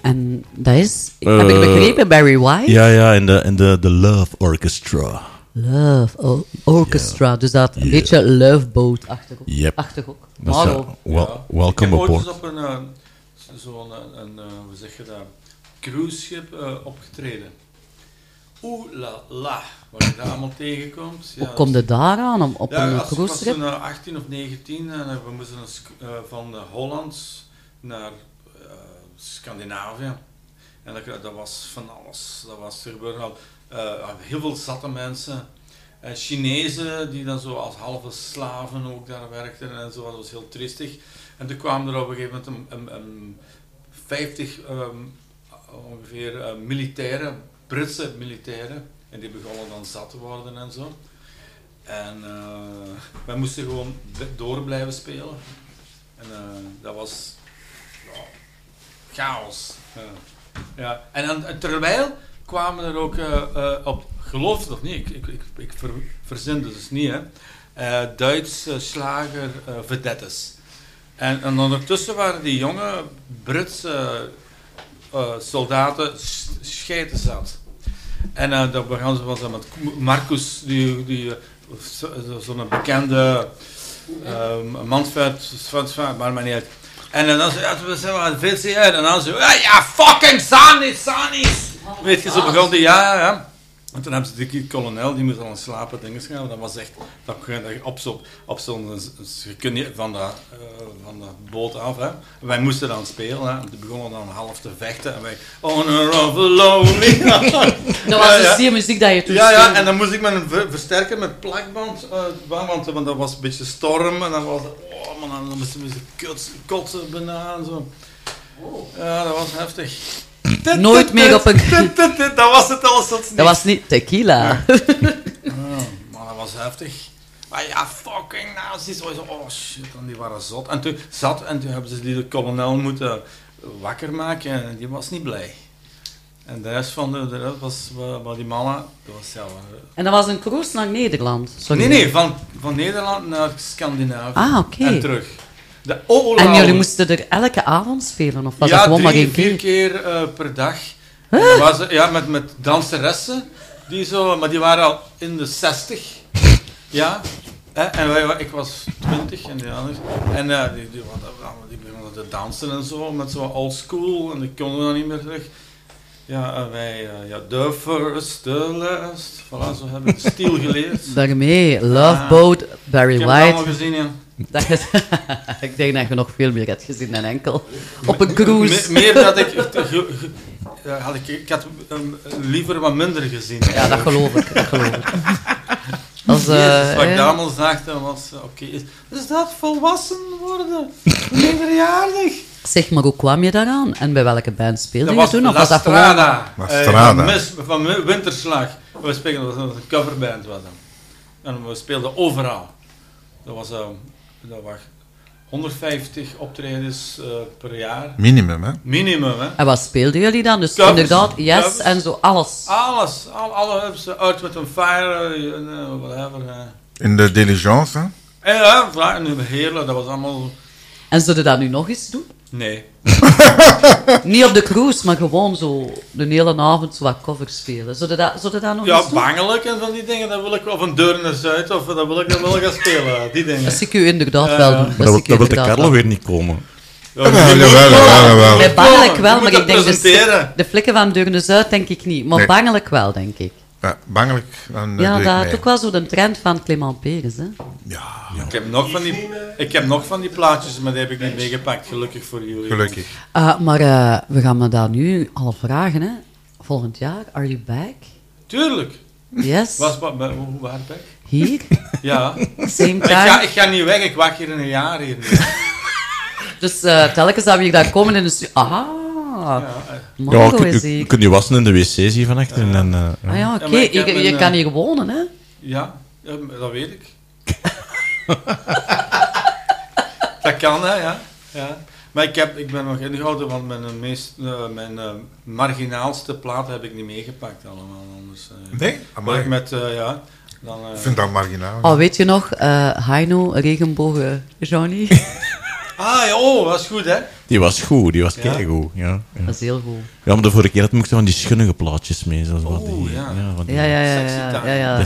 En dat is, ik Eh, heb ik begrepen, Barry White? Ja, ja, en de, en de, de Love Orchestra. Love o- Orchestra, dus dat een beetje Love Boat-achtig ook. Yep. Eh, wel- Ik welkom heb ooit aboard. eens op een, eh, zo'n, een, een, eh, hoe zeg je dat, cruiseschip eh, opgetreden. Oeh la la, wat je daar allemaal tegenkomt. Hoe komt het daar aan, om op ja, een als, ik was cruiseschip? toen eh, 18 of 19 en eh, we moesten eh, van Holland naar Scandinavië. En dat, dat was van alles. Dat was er al eh, heel veel zatte mensen. En Chinezen die dan zo als halve slaven ook daar werkten en zo. Dat was heel triestig. En toen kwamen er op een gegeven moment een, een, een 50 ehm, ongeveer militairen, Britse militairen. En die begonnen dan zat te worden en zo. En eh, wij moesten gewoon door blijven spelen. En eh, dat was chaos. Ja. En en terwijl kwamen er ook eh, op, geloof het of niet, ik, ik, ik, ik ver, verzin het dus niet, hè, Duitse slager vedettes. En, en ondertussen waren die jonge Britse soldaten sch- scheiden zat. En eh dat begon ze was dan met Marcus, die, die, eh, zo- zo- zo'n bekende um, Mansveld, maar maar niet uit. En dan zei ja, we zijn aan het VCR en dan zo, ja, ja fucking Sanis, Sanis! Weet je, zo begon die, ja, ja. En toen hebben ze die kolonel, die moest al een slapen dingen gaan. Dat was echt, dat, dat op zo'n, op zo'n, je kunt niet van de, eh, van de boot af, hè. Wij moesten dan spelen, hè. Toen begonnen dan half te vechten en wij, honor of a lonely. Dat was dus die muziek dat je toen Ja, ja, en dan moest ik met een ver- versterker met plakband, eh, want, want dat was een beetje storm en dan was het, oh man, dan moesten we kotsen bijna en zo. Ja, dat was heftig. Nooit meer op een... Dat was het alles tot Dat was niet tequila. Ja, maar dat was heftig. Maar ja, fucking nazi's. Oh oh, shit, en die waren zot. En toen zat en toen hebben ze die de kolonel moeten wakker maken en die was niet blij. En de rest van de, de rest was, wa- wa- die mannen, dat was wa- En dat was een cruise naar Nederland. Sorry. Nee, nee, van, van Nederland naar Scandinavië. Ah, oké. En terug. De En jullie moesten er elke avond spelen? Of was ja, dat gewoon maar drie, één vier keer? keer eh, per dag. Dat was, ja, met, met danseressen, die zo, maar die waren al in de 60. Ja, en wij, ik was 20 en die anderen. En eh, die, die, waren- die begonnen te dansen en zo, met zo'n old school, en die konden dan niet meer terug. Ja, en wij, eh, ja, the first, the last. Voilà, zo hebben we de stil geleerd. Daarmee, Love Ah. Boat, Barry Ik heb White. het allemaal gezien, ja. Dat je- ik denk dat je nog veel meer hebt gezien dan enkel. Op een cruise. Me- meer dat ik... had ik, ik had ehm, liever wat minder gezien. Ja, dat geloof ik. Dat geloof ik. Als, eh, Jezus, wat ik zag, dat was... eh, Oké, is, is dat volwassen worden? Minderjarig? Zeg maar, hoe kwam je daaraan? En bij welke band speelde Dat je toen? Of La was dat gewoon... Strada. La Eh, Strada. van, Mis- van Mi- Winterslag. We speelden, dat was een coverband. Was dat. En we speelden overal. Dat was... dat was 150 optredens eh, per jaar. Minimum, hè? Minimum, hè. En wat speelden jullie dan? Dus Covers, inderdaad, yes covers. en zo, alles. Alles, al, alle ze uit met een fire, eh, eh, whatever. eh. In de diligence, hè? En ja, voilà, en de heerlijk, dat was allemaal... En zullen dat nu nog eens doen? Nee. Niet op de cruise, maar gewoon zo de hele avond zo wat covers spelen. Zullen dat, dat nog Ja, eens doen? bangelijk en van die dingen, dat wil ik, of een deur naar Zuid, of dat wil ik dat wel gaan spelen, die dingen. Dat zie ik u inderdaad Ja. wel doen. Maar Dat wil- de Carlo weer niet komen. Ja, moet jawel, jawel, bangelijk wel, maar ik denk dus presenteren. de flikken van Deurne Zuid denk ik niet. Maar Nee. bangelijk wel, denk ik. Ja, bangelijk. Dan, eh, Ja, dat is ook wel zo de trend van Clement Peres. Hè? Ik heb, nog van die, ik heb nog van die plaatjes, maar die heb ik niet meegepakt, gelukkig voor jullie. Gelukkig. Ah, maar eh, we gaan me dat nu al vragen. Hè? Volgend jaar, are you back? Tuurlijk. Yes. Was, waar ben ik? Hier? Ja. Same ik, ga, time? ik ga niet weg, ik wacht hier een jaar hier. Dus eh, telkens dat we hier daar komen in de studio... Ah, Ja, kun, is je, hier. kun je wassen in de wc's hier van achter. En, dan, eh, Ah ja, Ja, oké. maar je, een, je eh, kan hier wonen, hè? Ja, ja, dat weet ik. dat kan, hè, ja. ja. Maar ik, heb, ik ben nog ingehouden, want mijn, eh, meest, mijn eh, marginaalste platen heb ik niet meegepakt allemaal. Anders, eh, Nee? ik met, eh, ja, dan, eh, Ik vind dat marginaal. Oh, weet je nog, eh Heino, regenbogen Johnny? Ah, ja, oh, dat is goed, hè? Die was goed, die was Ja. keigoed. Ja, ja. Dat is heel goed. Ja, maar de vorige keer had ik ook zo van die schunnige plaatjes mee. Zoals wat die, ja. van die- Ja, ja, ja. Sexy ja, ja, ja.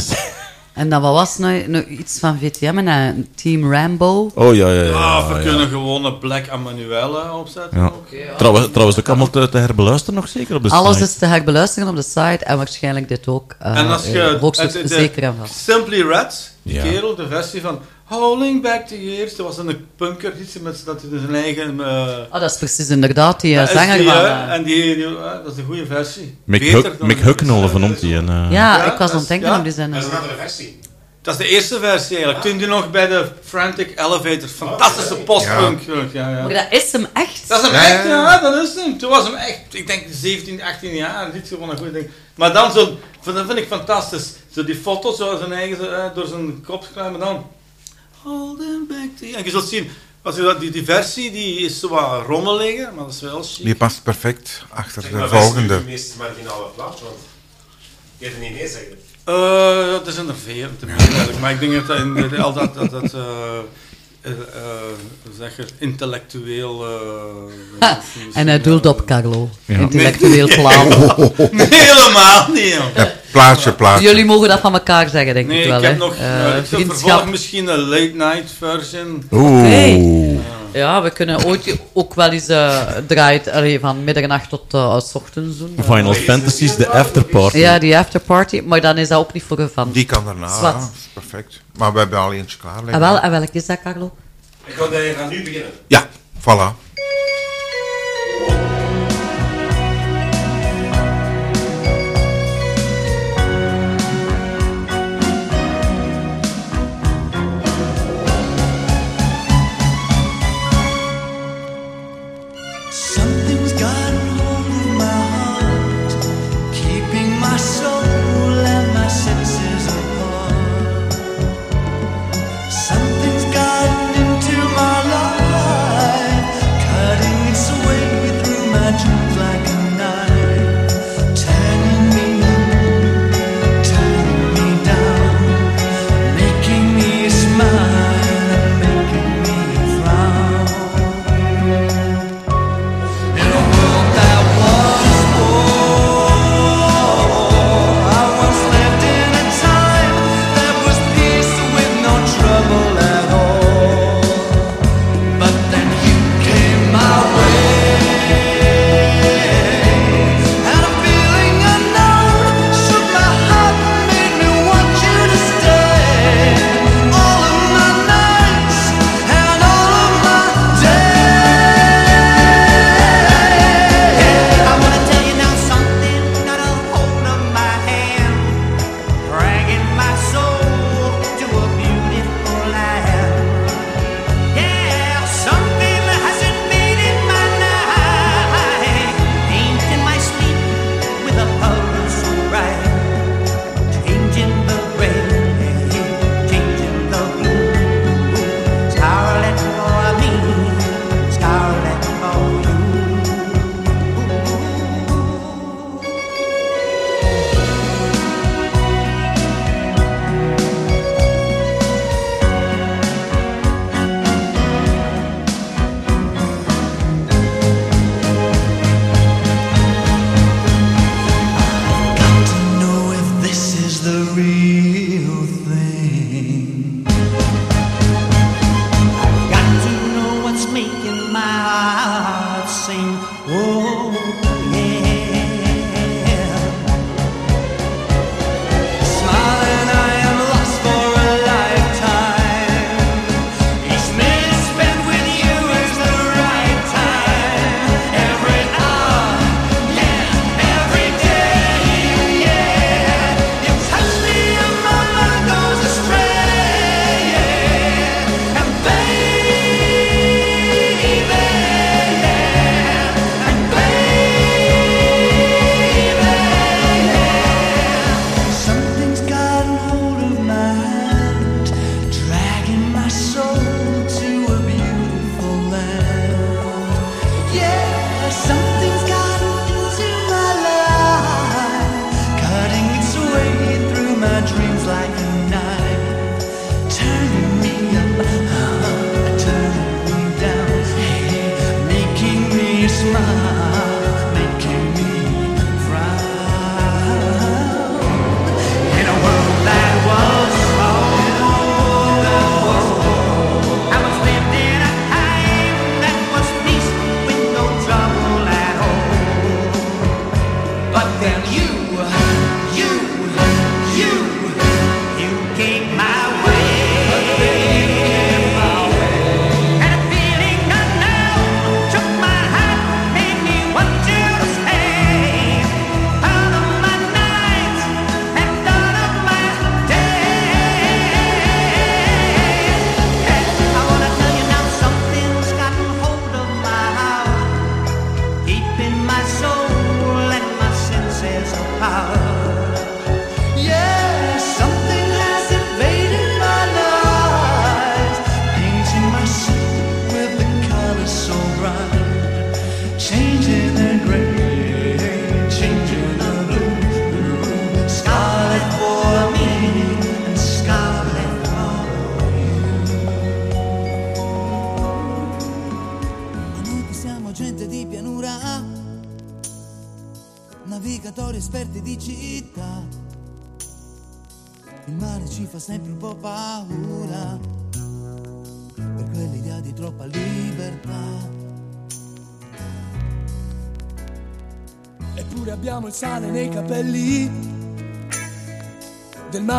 En dan wat was nou, nou iets van VTM en een Team Rambo. oh ja, ja, ja. Ah, we ja. kunnen gewoon een Black Emmanuel opzetten. Ja. ook. Trouwens, trouwens ook allemaal te, te herbeluisteren nog zeker op de Alles site. is te herbeluisteren op de site en waarschijnlijk dit ook. eh, En als eh, je Rockstars het- de- zeker en vast. Simply Red, die Ja. kerel, de versie van Howling Back the Years, dat was een punker, iets met dat hij zijn eigen... eh, Oh, dat is precies inderdaad die eh, zanger die, van... eh, en die, die- dat is een goede versie. Mick, Beter Huck, dan Mick de- Hucknall van om die. En, eh, ja, Ja, ik was aan het denken ja. om die zijn... Dat is een andere versie. Dat is de eerste versie eigenlijk. Toen die nog bij de Frantic Elevator, fantastische postpunk. Ja. Ja, Maar dat is hem echt. Dat is hem echt, ja. dat is hem. Toen was hem echt, ik denk 17, 18 jaar, dit is gewoon een goed ding. Maar dan zo, dat vind ik fantastisch. Zo die foto's, zo zijn eigen, door zijn kop maar dan... Holding back the... En je zult zien, als je dat, die, die versie, die is zo wat rommelig, maar dat is wel chic. Die past perfect achter Zeg de is volgende. het meest marginale plaatje? Want je hebt er niet nee zeggen. Eh, zijn er veel te meer eigenlijk, maar ik denk dat dat, in, de- al dat, dat, dat eh, eh, eh, hoe zeg je, intellectueel... eh, En hij doelt op Carlo. Ja. Intellectueel Nee. helemaal niet. Ja, plaatje, plaatje. Jullie mogen dat van elkaar zeggen, denk Nee, ik ik, wel. heb hè. nog Eh, eh, ik vervolg misschien een late night version. Oeh. Ja, we kunnen ooit ook wel eens eh draait allee, van middernacht tot eh s ochtends doen. Final Fantasies, de afterparty. Ja, die afterparty, maar dan is dat ook niet voor een fan. Die kan daarna, ja, dat is perfect. Maar we hebben al eentje klaar liggen. En wel, en welk is dat, Carlo? Ik ga nu beginnen. Ja, voilà.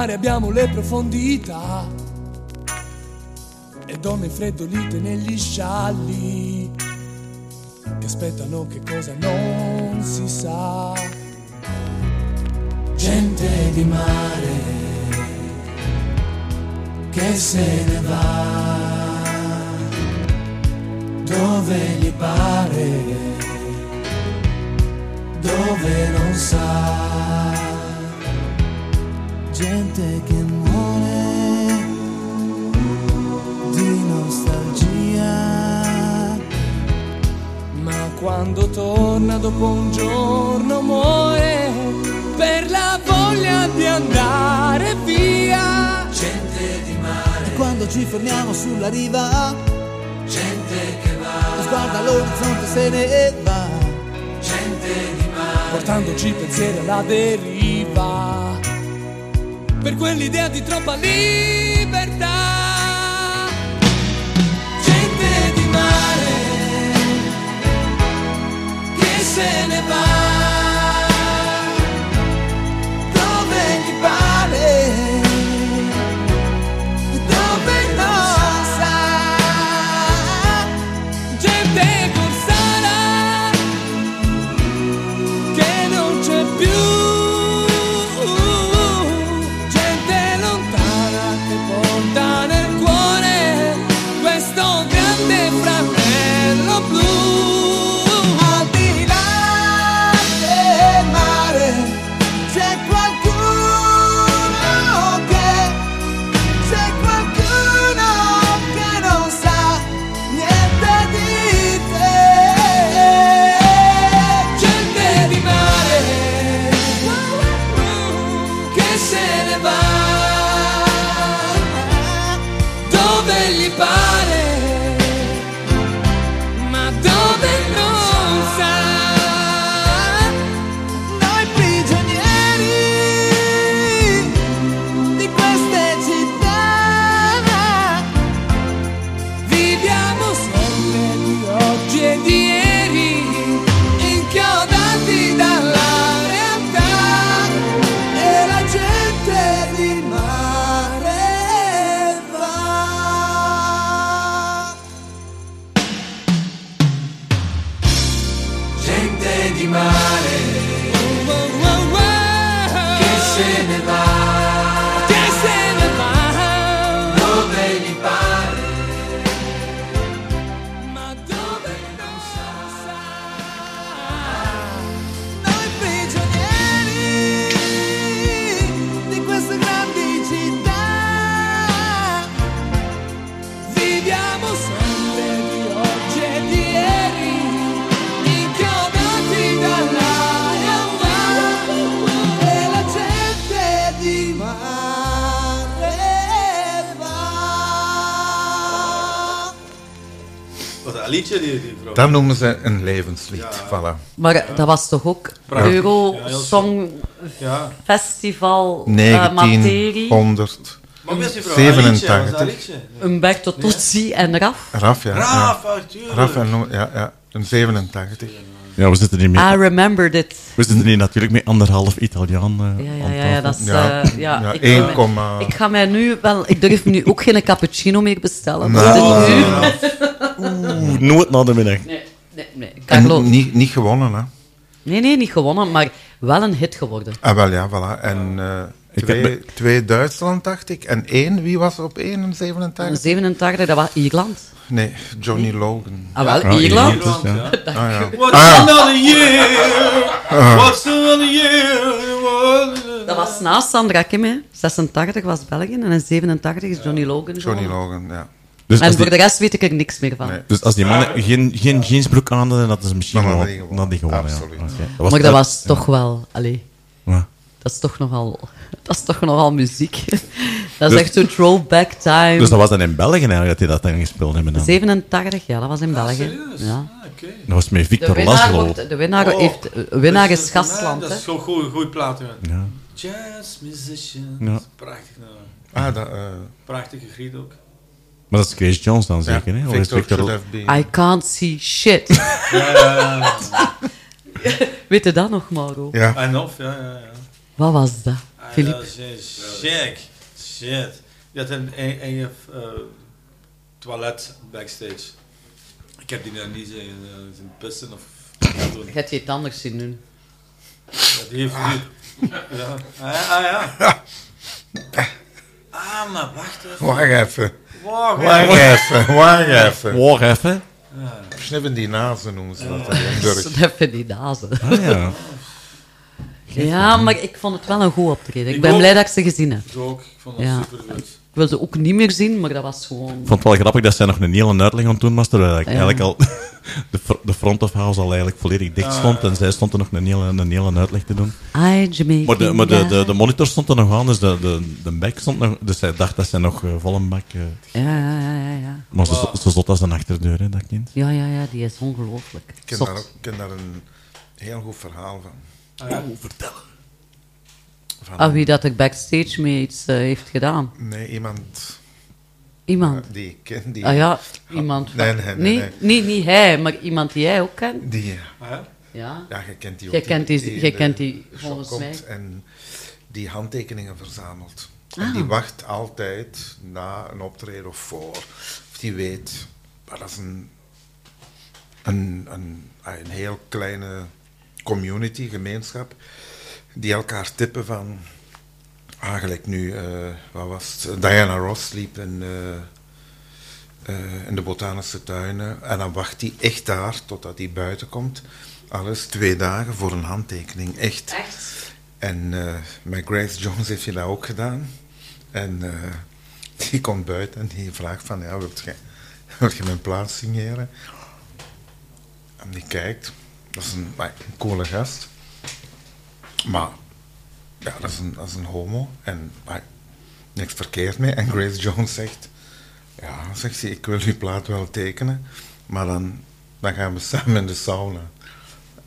Mare abbiamo le profondità e donne freddolite negli scialli che aspettano che cosa non si sa. Gente di mare che se ne va dove gli pare dove non sa. Gente che muore di nostalgia. Ma quando torna dopo un giorno muore per la voglia di andare via. Gente di mare. E quando ci fermiamo sulla riva. Gente che va. Sguarda l'orizzonte se ne va. Gente di mare. Portandoci pensieri alla deriva. Per quell'idea di troppa libertà. Gente di mare che se ne va Dat noemen ze een levenslied. Voilà. Maar dat was toch ook Prachtig. Euro Song Ja. Festival eh, materie. 1987. Umberto Tozzi en Raf. Raf, ja. Raf. Raf en ja, ja. Een 87. Ja, we zitten hier mee. I remember dit. We zitten hier natuurlijk met anderhalf Italiaan eh, Ja, ja, ja, ja, dat is... Ja. eh, ja, Ja, ik, 1, ga mij- ik ga mij nu wel... Ik durf nu ook geen cappuccino meer bestellen. Nou, nu. Oeh, nooit na de middag. Nee, nee, nee. Carlo. En niet, niet gewonnen, hè? Nee, nee, niet gewonnen, maar wel een hit geworden. Ah, wel ja, voilà. En eh, Ik twee, heb twee Duitsland, dacht ik. En één, wie was er op één in 87? In 87, dat was Ierland. Nee, Johnny Logan. Ah, wel, Ja, Ierland? Ierland, ja. Ah, ja. What's Ah, ja. another year? Ah. What's another year? Dat was naast Sandra Kim, hè. 86 was België en in 87 is Johnny Logan Johnny. Logan, ja. Dus en voor die- de rest weet ik er niks meer van. Dus als die mannen geen, geen jeansbroek aan hadden, dat is misschien wel... die gewonnen. Dan die gewonnen, ja. Maar dat was toch wel... Allee, Ja. dat is toch nogal... Dat is toch nogal muziek. dat is Dus- echt zo'n throwback time. Dus dat was dan in België eigenlijk dat die dat dan gespeeld hebben dan? 87, ja, dat was in België. serieus? Ja. Ah, oké. Dat was met Victor de Laszlo. wordt- de winnaar, Oh, heeft, de winnaar is Gastland. Dat is gewoon goede, goede plaat. Ja. Ja. Jazz musicians. Ja. Prachtig nummer. Ah, dat... eh, Prachtige griet ook. Maar dat is Grace Jones dan zeker, hè? Of is Victor Victor- I can't see shit. Ja. Weet je dat nog, Mauro? Ja. En of, ja, ja, ja. Wat was dat, Ah, Filip? dat is Shit. Shit. Je had een een, een, eh, toilet backstage. Ik heb die daar niet zien, eh, zien pissen of doen. Gaat je het anders zien doen? Ja, die heeft die. Ja. Ah, ja, ah, ja. Ah, maar wacht even. Wacht even. Wacht even. Wacht even. Wacht even. Sniffen die nazen noemen ze dat. in Limburg. Sniffen die nazen. Ah, ja. Ja, maar ik vond het wel een goed optreden. Ik, Ik ben ook. blij dat ik ze gezien heb. Ik ook. Ik vond dat Ja. supergoed. Ik wil ze ook niet meer zien, maar dat was gewoon... Ik vond het wel grappig dat zij nog een hele uitleg aan het doen was, terwijl ik Ja. eigenlijk al de, de front of house al eigenlijk volledig dicht Ah. stond en zij stond er nog een hele, een hele uitleg te doen. Maar, de, maar de, de, de monitor stond er nog aan, dus de, de, de back stond nog... Dus zij dacht dat zij nog eh, vol een bak... eh, Ja, ja, ja, ja, ja. maar ze, ze zot als een achterdeur, hè, dat kind. Ja, ja, ja, die is ongelooflijk. Ik ken daar, ik ken daar een heel goed verhaal van. Ah, ja. vertellen. Van, Ah, wie dat er backstage mee iets eh, heeft gedaan. Nee, iemand Iemand. die ik ken. Die, Ah ja, iemand. Nee, van- nee, nee. nee. niet, niet hij, maar iemand die jij ook kent. Die, Ah, ja? Ja. ja, je kent die Jij ook. kent die- de kent die volgens mij. En die handtekeningen verzamelt. En Ah. die wacht altijd na een optreden of voor. Of die weet, maar dat is een, een, een, een heel kleine community, gemeenschap, die elkaar tippen van, eigenlijk nu, eh, wat was het, Diana Ross liep in, eh, eh, in de botanische tuinen. En dan wacht hij echt daar totdat hij buiten komt. Alles twee dagen voor een handtekening, echt. Echt? En met Grace Jones heeft hij dat ook gedaan. En die komt buiten en die vraagt van, ja, wilt je, wilt je mijn plaats signeren? En die kijkt, dat is een, een coole gast. Maar, ja, dat is een, dat is een homo. En maar, niks verkeerd mee. En Grace Jones zegt, ja, zegt ze, ik wil uw plaat wel tekenen, maar dan, dan gaan we samen in de sauna.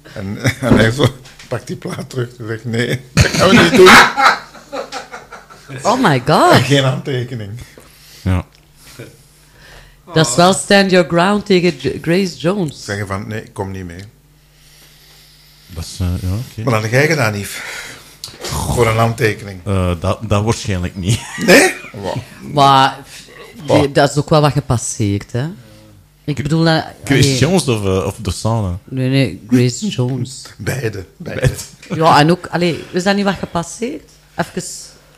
En, en hij zo, pakt die plaat terug en zegt, nee, dat gaan we niet doen. Oh my god. Geen handtekening. Ja. Dat is wel stand your ground tegen Grace Jones. Zeggen van, nee, ik kom niet mee. Dat is, eh, ja, oké. Maar dan heb jij gedaan, Yves. Voor een handtekening. Eh, dat, dat waarschijnlijk niet. Nee? Wow. Maar die- dat is ook wel wat gepasseerd, hè. Ik bedoel... dat- Grace Jones of, eh, of? Nee, nee, Grace Jones. Beide. Beide. Ja, en ook... Allee, is dat niet wat gepasseerd? Even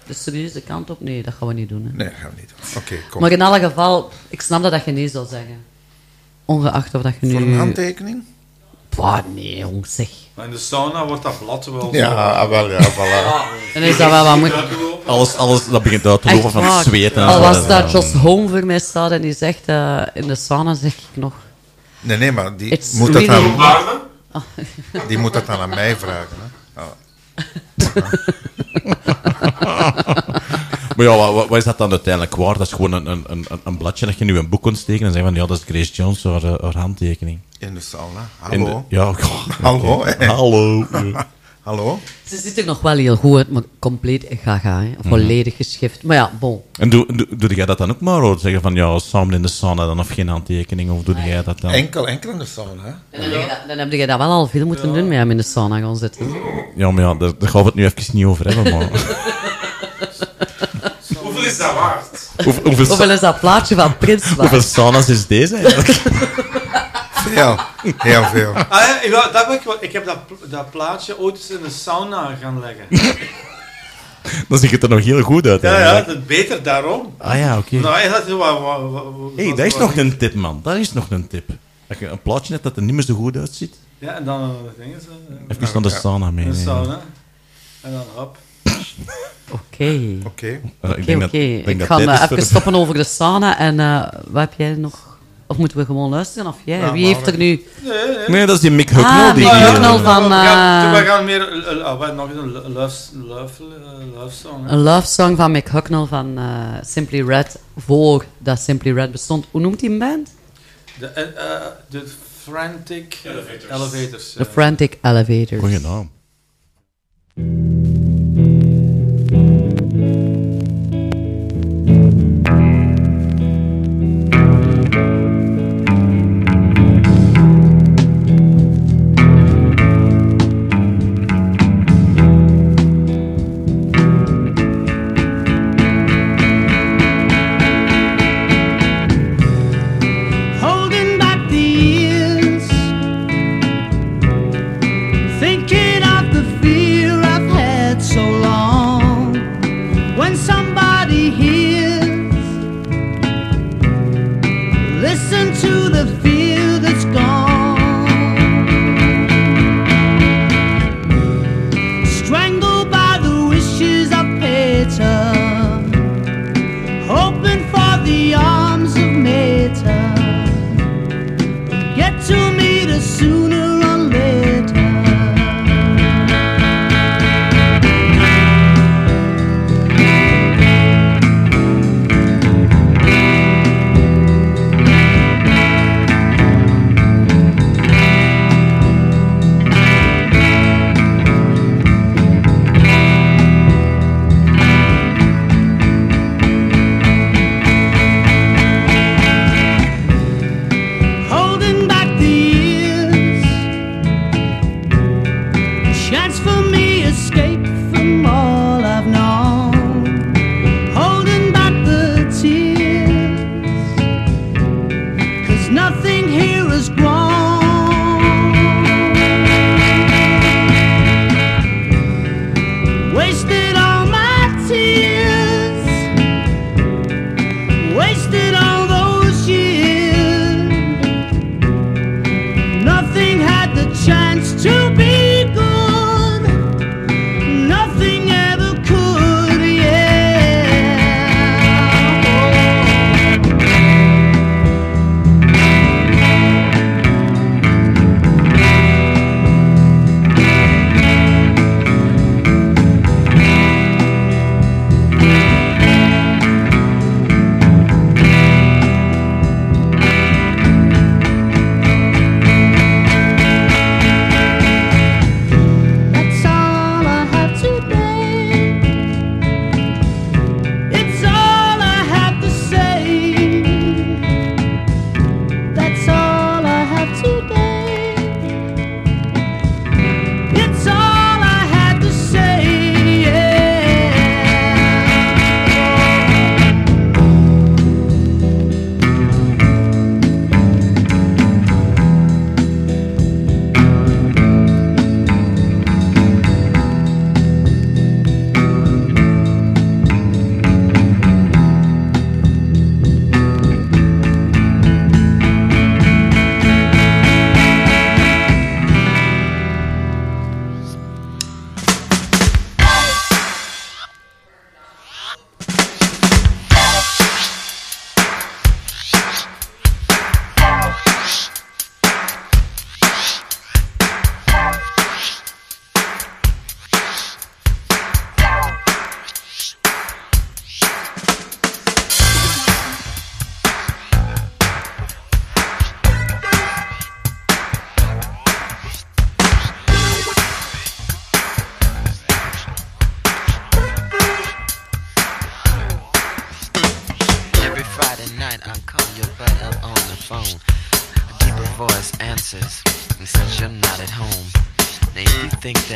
de serieuze kant op? Nee, dat gaan we niet doen, hè. Nee, dat gaan we niet doen. Oké, kom. Maar in alle geval, ik snap dat dat je nee zou zeggen. Ongeacht of dat je nu... Voor een handtekening? Bah, nee, jong, zeg. Maar in de sauna wordt dat blad wel Ja, zo- ah, wel, ja, voilà. Dan is dat wel wat moeilijk. Alles, alles dat begint uit te Echt lopen van waar. het zweten. en Al zo. was daar Ja. Joss Home voor mij staat en die zegt eh, in de sauna, zeg ik nog... Nee, nee, maar die It's moet, dat really- dan, die moet dat dan aan mij vragen. Hè? Ah. Maar ja, wat, wat- wat is dat dan uiteindelijk waard? Dat is gewoon een, een, een, een bladje dat je nu een boek kunt steken en zeggen van ja, dat is Grace Jones, haar, eh, haar handtekening. In de sauna. In de- Hallo. ja, Hallo. Hallo. Hallo. Ze ziet er nog wel heel goed uit, maar compleet gaga, hè. Mhm. volledig geschift. Maar ja, bon. En doe, doe, doe jij dat dan ook maar, hoor? Zeggen van ja, samen in de sauna dan of geen handtekening, of doe jij dat dan? Enkel, enkel in de sauna. Hè? Dan heb, je dat, dan heb je dat wel al veel moeten doen met hem in de sauna gaan zitten. Ja, maar ja, daar, daar gaan we het nu even niet over hebben, maar... Hoeveel is dat waard? Hoeveel, hoeveel, sa- Hoeveel is dat plaatje van Prins waard? hoeveel sauna's is deze eigenlijk? Veel. Heel veel. Ah, ja, ik, wou- dat heb ik, wel- ik heb dat, pl- dat plaatje ooit eens in een sauna gaan leggen. Dan ziet het er nog heel goed uit. Ja, ja, eigenlijk. dat beter daarom. Ah ja, oké. Nou, wat... wat, wat, wat- Hé, hey, dat is nog een tip, man. Dat is nog een tip. Dat je een plaatje hebt dat er niet meer zo goed uitziet. Ja, en dan uh, dingen ze. uh, Even naar de sauna mee. Een nee. sauna. En dan hop. Oké. Oké. Eh, ik Oké, ik ga eh, even de- stoppen over de sauna. En eh, wat heb jij nog? Of moeten we gewoon luisteren? Of jij? Ja, Wie heeft er nu... Nee, nee. Nee, dat is die Mick Hucknall. Ah, die Mick Hucknall van, we, gaan, we gaan meer... Uh, wat, nog een lo- love, love, love song. hè. Een love song van Mick Hucknall van eh, Simply Red. Voor dat Simply Red bestond. Hoe noemt die een band? De, de Frantic Elevators. Eh. Frantic Elevators. Goeie naam.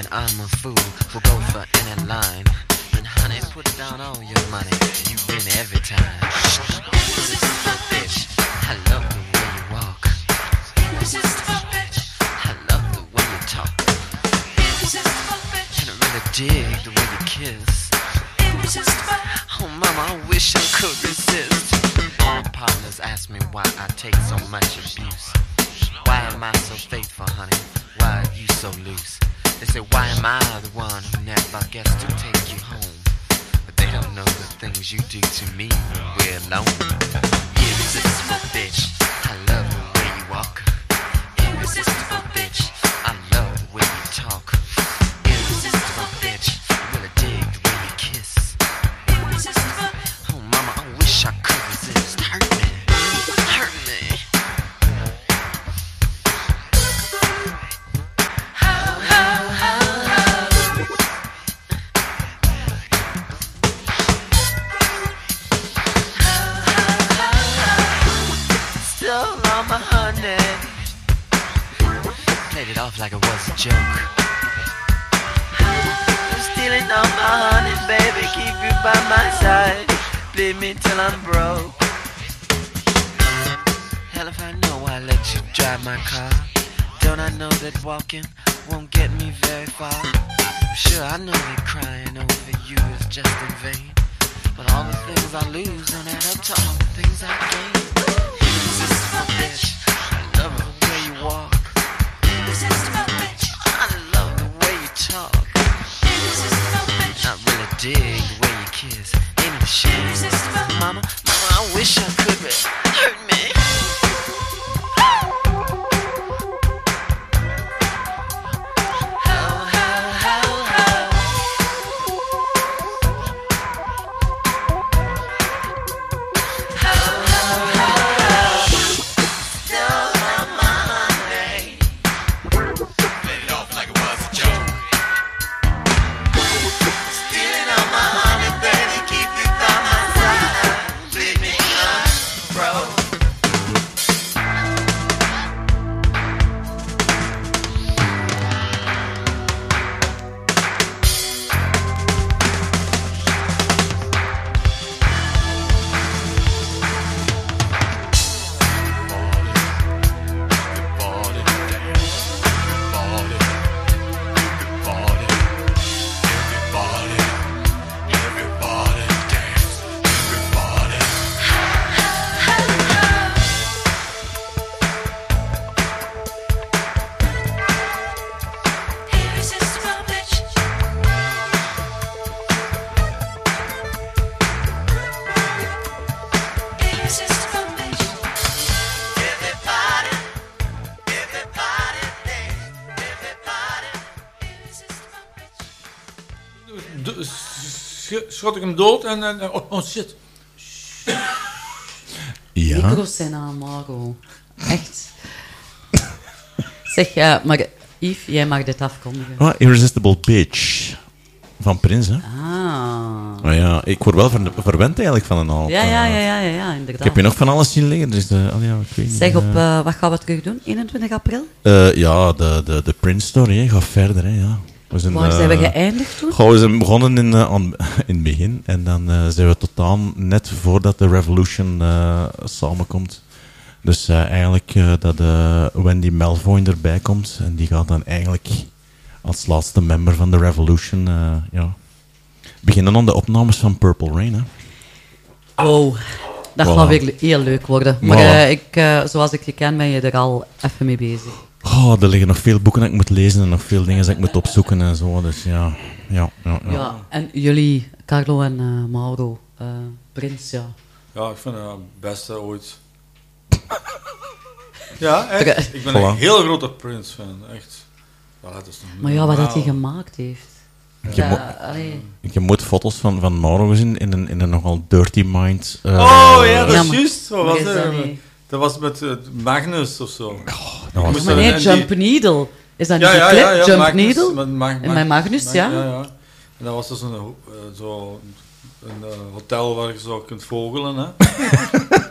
You think that I'm a fool looking Schot ik hem dood en... en oh, oh, shit. Ja. Micro's zijn aan Margot. Echt. Zeg, ja, maar Yves, jij mag dit afkondigen. Ah, Irresistible Bitch. Van Prins, hè? Ah. Maar ja, ik word wel ver- verwend eigenlijk van een album. Ja, ja, ja, ja, ja, ja, inderdaad. Ik heb je nog van alles zien liggen, dus... De, oh ja, ik weet niet, Zeg, op, eh, eh, wat gaan we terug doen? 21 april? eh, ja, de, de, de Prince story, hè, gaat verder, hè, ja. Zijn, Waar zijn we eh, geëindigd toen? goh, we zijn begonnen in, eh, aan, in het begin en dan eh, zijn we tot aan net voordat de Revolution samenkomt. Dus eigenlijk dat Wendy Melvoin erbij komt en die gaat dan eigenlijk als laatste member van de Revolution ja, beginnen aan de opnames van Purple Rain. Hè. Oh, dat Voilà. gaat weer heel leuk worden. Maar Voilà. ik, zoals ik je ken, ben je er al even mee bezig. Oh, er liggen nog veel boeken dat ik moet lezen en nog veel dingen dat ik moet opzoeken en zo. Dus ja, ja, ja. ja. Ja, en jullie, Carlo en eh, Mauro, eh, Prins, ja. Ja, ik vind het het beste ooit. ja, echt. Ik ben Voilà. een heel grote Prince-fan, echt. Ja, dat is toch Maar ja, wat dat hij gemaakt heeft. Ik heb, Ja, ik heb foto's van, van Mauro gezien in een, in een nogal dirty mind. eh, Oh ja, dat is juist. Wat was dat? Dat Dat was met eh, Magnus of zo. dat Ik was- Maar nee, die- Jump Needle. Is dat niet Ja, clip? ja, ja, Jump Magnus, Needle? met Mag- En met Magnus, Mag- ja. ja, ja. En dat was dus een, eh, zo, een eh, hotel waar je zo kunt vogelen. Hè.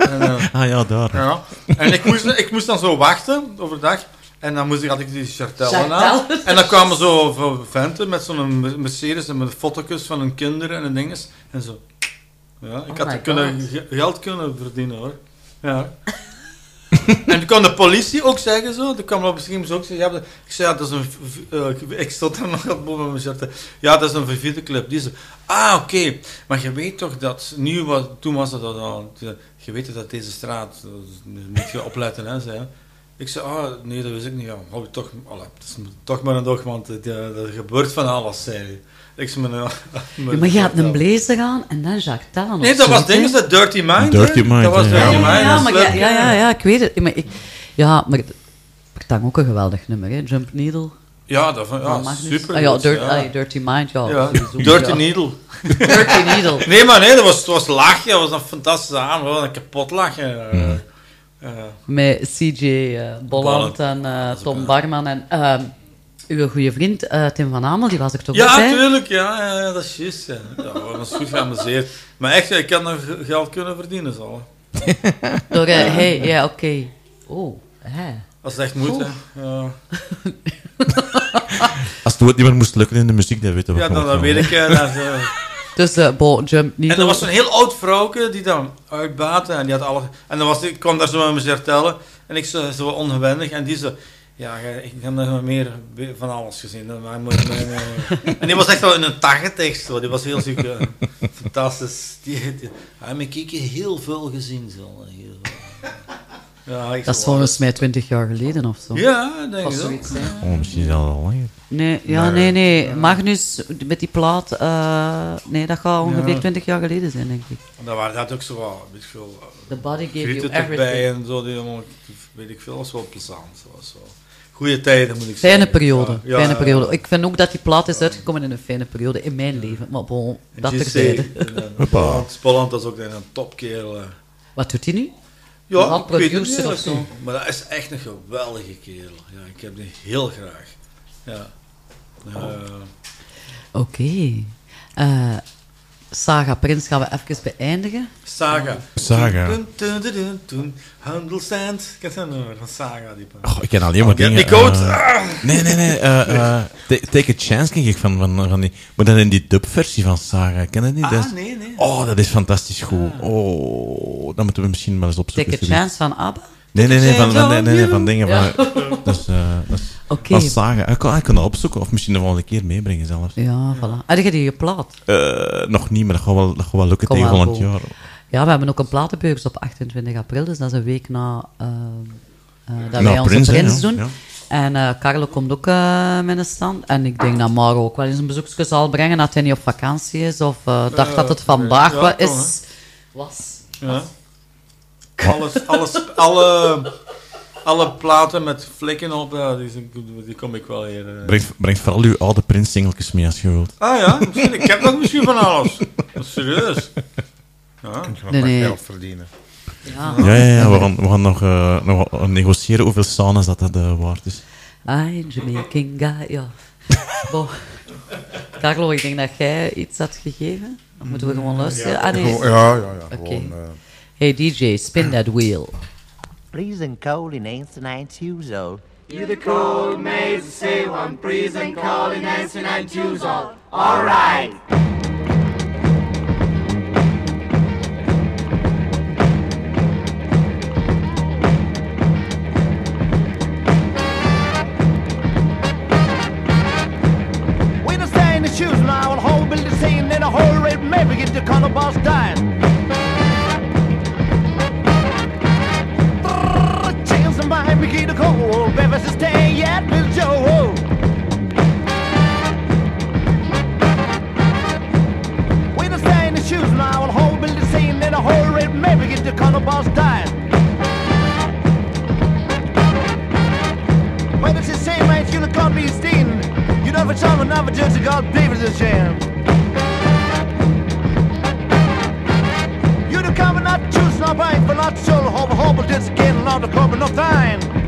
en, Ah ja, daar. ja. En ik moest, ik moest dan zo wachten overdag. En dan moest ik, had ik die chartellen aan. En dan kwamen zo van venten met zo'n Mercedes en met foto's van hun kinderen en dinges. En zo. Ja, ik Oh had kunnen, geld kunnen verdienen hoor. Ja. en toen kwam de politie ook zeggen zo. Toen kwam op misschien ook zeggen. Dat- ik zei ja, dat is een. eh, ik stond er nog boven mijn shirt. Ja, dat is een vervierde club. Die zei. Ah, oké. Maar je weet toch dat. Nu was, toen was dat al. Je weet dat deze straat. dat moet je opletten, hè, zei. Ik zei, ah, nee, dat wist ik niet. Ja, hou toch, allee, het is toch maar een dag, want ja, er gebeurt van alles, zei. Ik zei, maar, ja, Ja, maar je had een blazer aan en dan Jacques. Nee, dat zo, was dingen, dat Dirty Mind. Dirty? Mind, Dat was ja. Dirty Ja, Mind. ja, ja, dat maar ja, ja, ja, ja, ik weet het. Maar ik, ja, maar Vertang ook een geweldig nummer, hè? Jump Needle. Ja, dat van, ja, super. Ah, ja, Dirt- ja. ah, Dirty Mind, ja. Ja, sowieso, Dirty ja. Needle. Dirty Needle. Nee, maar nee, dat was, het was lachen. Dat was een fantastische avond. Dat was een kapot lachen. eh. Ja. Met CJ eh, Bolland en eh, Tom Barman en ehm, uw goede vriend eh, Tim van Amel, die was er toch ook Ja, bij? tuurlijk, ja, ja, ja, dat is juist. Ja. Ja, we was goed geamuseerd. Maar echt, ik had nog geld kunnen verdienen, zo. Door, eh, hey, ja, oké. Oh. Hè? Als het echt moet, hè. Ja. Als het ooit niet meer moest lukken in de muziek, dan weten we Ja, wel dan, weet ik... eh, dat, eh, Dus eh bo, jump niet En er was zo'n heel oud vrouwke die dan uitbaten en die had alle... En dan was, ik kwam daar zo met me vertellen en ik zo, zo ongewendig en die zo... Ja, ik heb nog meer van alles gezien. maar En die was echt wel in een taggetekst, die was heel ziek. eh, fantastisch. Die, die, hij heeft me heel veel gezien. Zo. Heel veel. Ja, ik Dat is volgens mij 20 jaar geleden of zo. Ja, denk ik zoiets. Oh, misschien is dat al langer. Nee, ja, nee, nee. Magnus met die plaat, eh, nee, dat gaat ongeveer Ja. 20 jaar geleden zijn, denk ik. En daar waren dat ook zo wat, weet ik veel... eh, The body gave you frieten erbij everything. en zo, die weet ik veel, was wel plezant. zo, zo. Goeie tijden, moet ik Fijne zeggen. periode. Ja, ja, fijne ja. periode. Ik vind ook dat die plaat is uitgekomen in een fijne periode in mijn leven. Maar bon, dat terzijde. Spolland, Spolland is ook een topkerel. eh. Wat doet hij nu? Ja, ik weet het producer niet, of zo? Maar dat is echt een geweldige kerel. Ja, ik heb die heel graag. Ja. Eh, Oké. Eh, Saga Prins gaan we even beëindigen. Saga. Saga. Handelsstand. Ik ken dat nummer van Saga. Die Oh, ik ken alleen maar Get dingen... me code. eh, Ah. nee, nee, nee. eh, eh, Ta- Take a Chance ken ik van, van, van die... Maar dan in die dubversie van Saga. Ken je dat niet? Ah, is- nee, nee. Oh, dat is fantastisch goed. Oh, dan moeten we misschien maar eens opzoeken. Take a chance van ABBA? Nee, nee, nee, van, van, nee, nee, nee, van dingen. Ja. Van, dat is, eh, dat is Saga. Ik kan, ik kan dat opzoeken. Of misschien de volgende keer meebrengen zelfs. Ja, voilà. Heb je die geplaat? Eh, nog niet, maar dat gaat wel, dat gaat wel lukken Kom tegen volgend jaar. Ja, we hebben ook een platenbeurs op 28 april, dus dat is een week na eh, eh, dat wij onze Prins, Prins doen. ja. En eh Carlo komt ook eh, met een stand. En ik denk dat Maro ook wel eens een bezoekje zal brengen, dat hij niet op vakantie is. Of eh dacht dat het vandaag ja, wel is. Was. Ja. Alles, alles, alle, alle platen met flikken op, ja, die, zijn- die kom ik wel hier. eh. Breng, breng vooral uw oude Prins-singeltjes mee als je wilt. Ah ja, misschien, ik heb nog misschien van alles. Dat is serieus. Ja. Kun je nog Nee, wat nee. geld verdienen. Ja. Ja, ja, ja we gaan, we gaan nog, eh, nog wat negociëren hoeveel saunas dat, dat eh, waard is. I'm Jamaican guy, ja. Bon. Carlo, ik denk dat jij iets had gegeven. Dan moeten we gewoon luisteren. Ja, ah, nee. gewoon- ja, ja, ja, Oké. gewoon, eh. Hey DJ, spin that wheel. Freezing cold in Amsterdam, Tuesday. You the cold maze, say one freezing cold in Nancy and Tuesday. All right. We don't stay in the shoes now, and whole building scene in a whole rate, maybe get the color boss the cold, baby, to stay yet, Little Joe. We don't stay in the shoes now, and whole building scene in a whole rate, maybe get the color boss dying. When it's the same age, you can't be seen. You never tell me, never judge a God, David is a shame. You the common not choose, not right, but not so hope, hope, this again, not the cover, no time.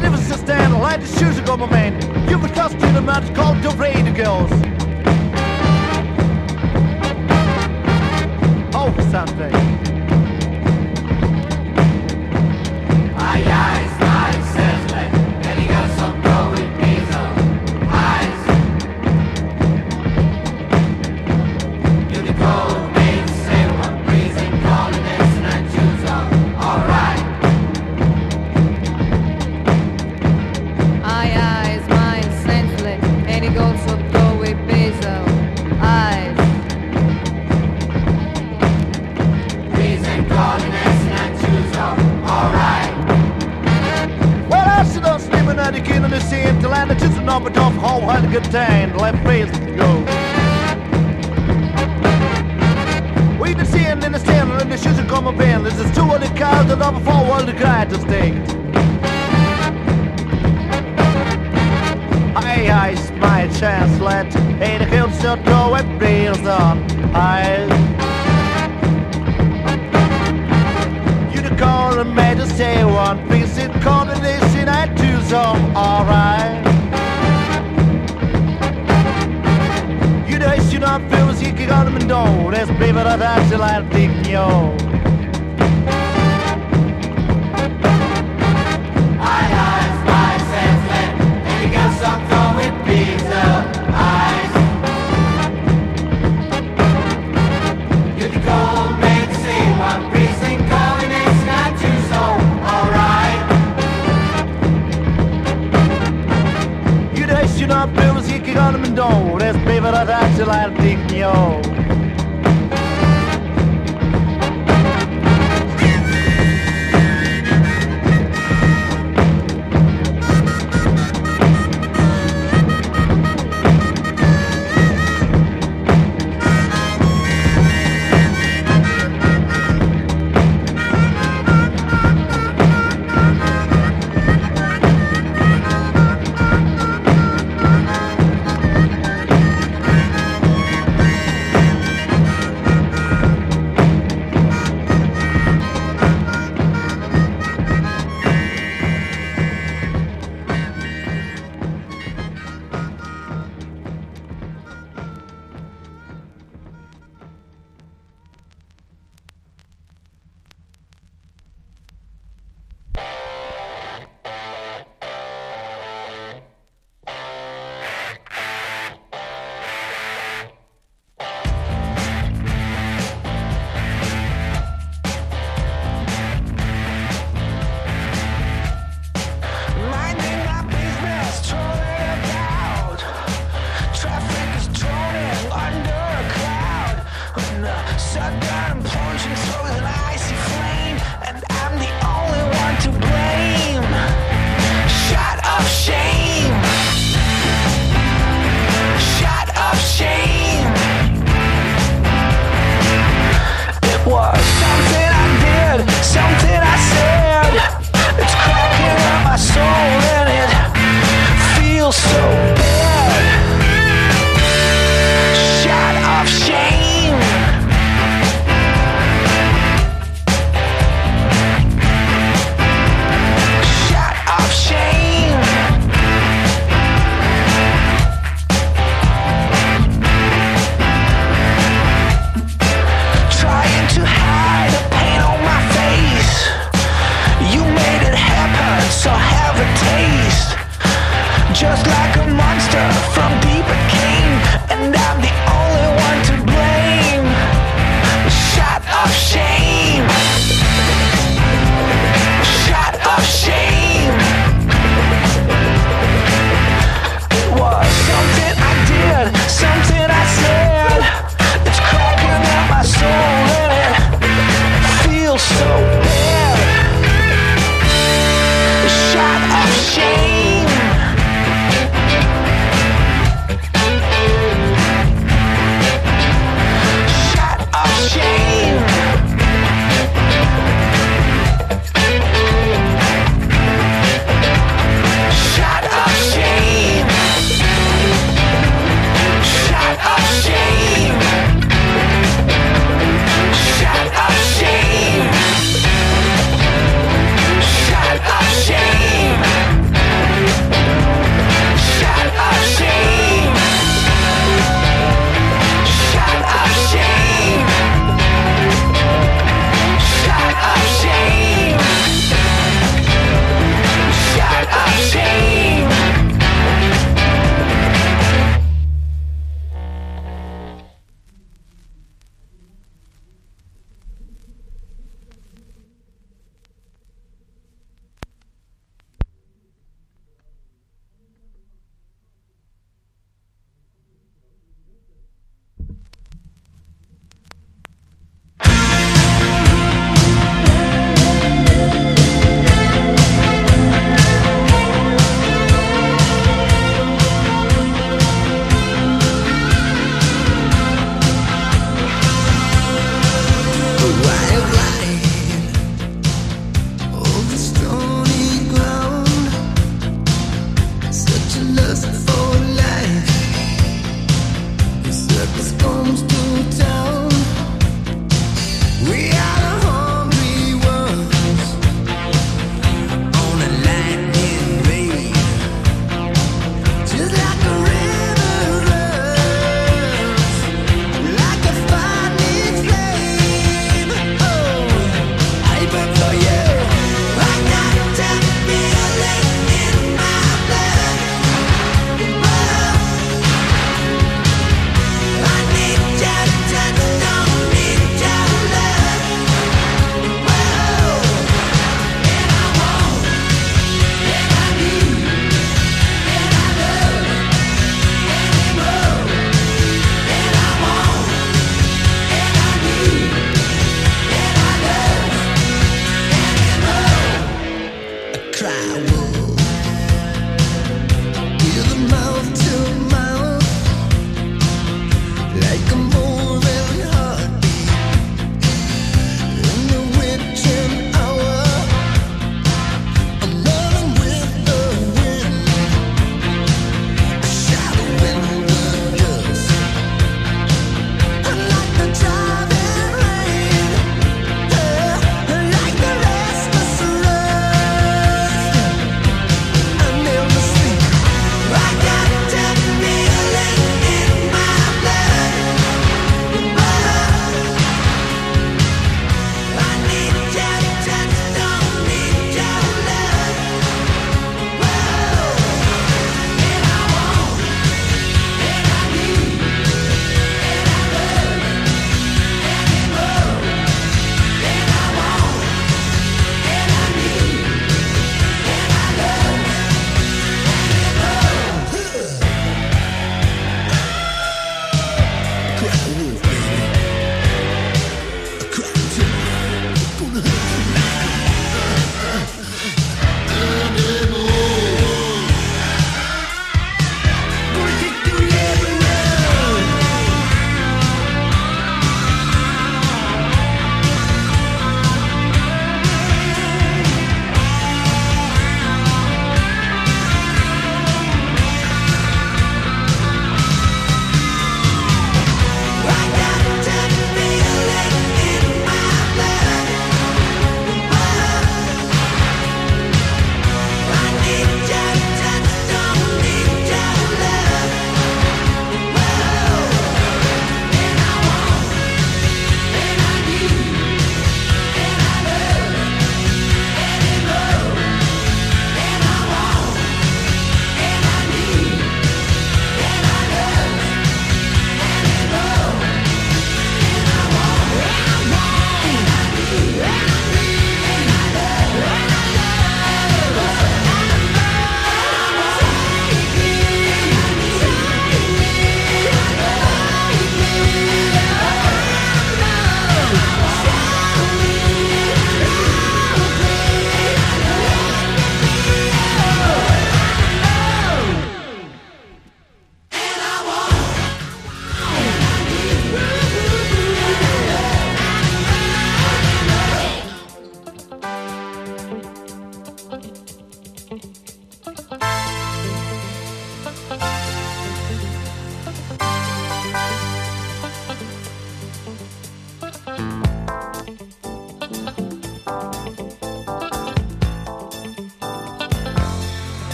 Oh, but if it's a stand, like the shoes of my man. You could cost you the match called the radio girls. Oh, something. Aye, aye, the king of the sea until I just an up and off whole had a good time. Left face to go. We the seeing in the stand and the shoes are coming in. This is two of the cars that have a forward the guy to stake. Hey, I my chance, let Hey, the kids still go and bills on. I You the call and made to say one piece it calling this in I do some alright. You the issue not feels you can on them and don't. That's baby that I still I think yo. Het bever dat uit ze laat dicht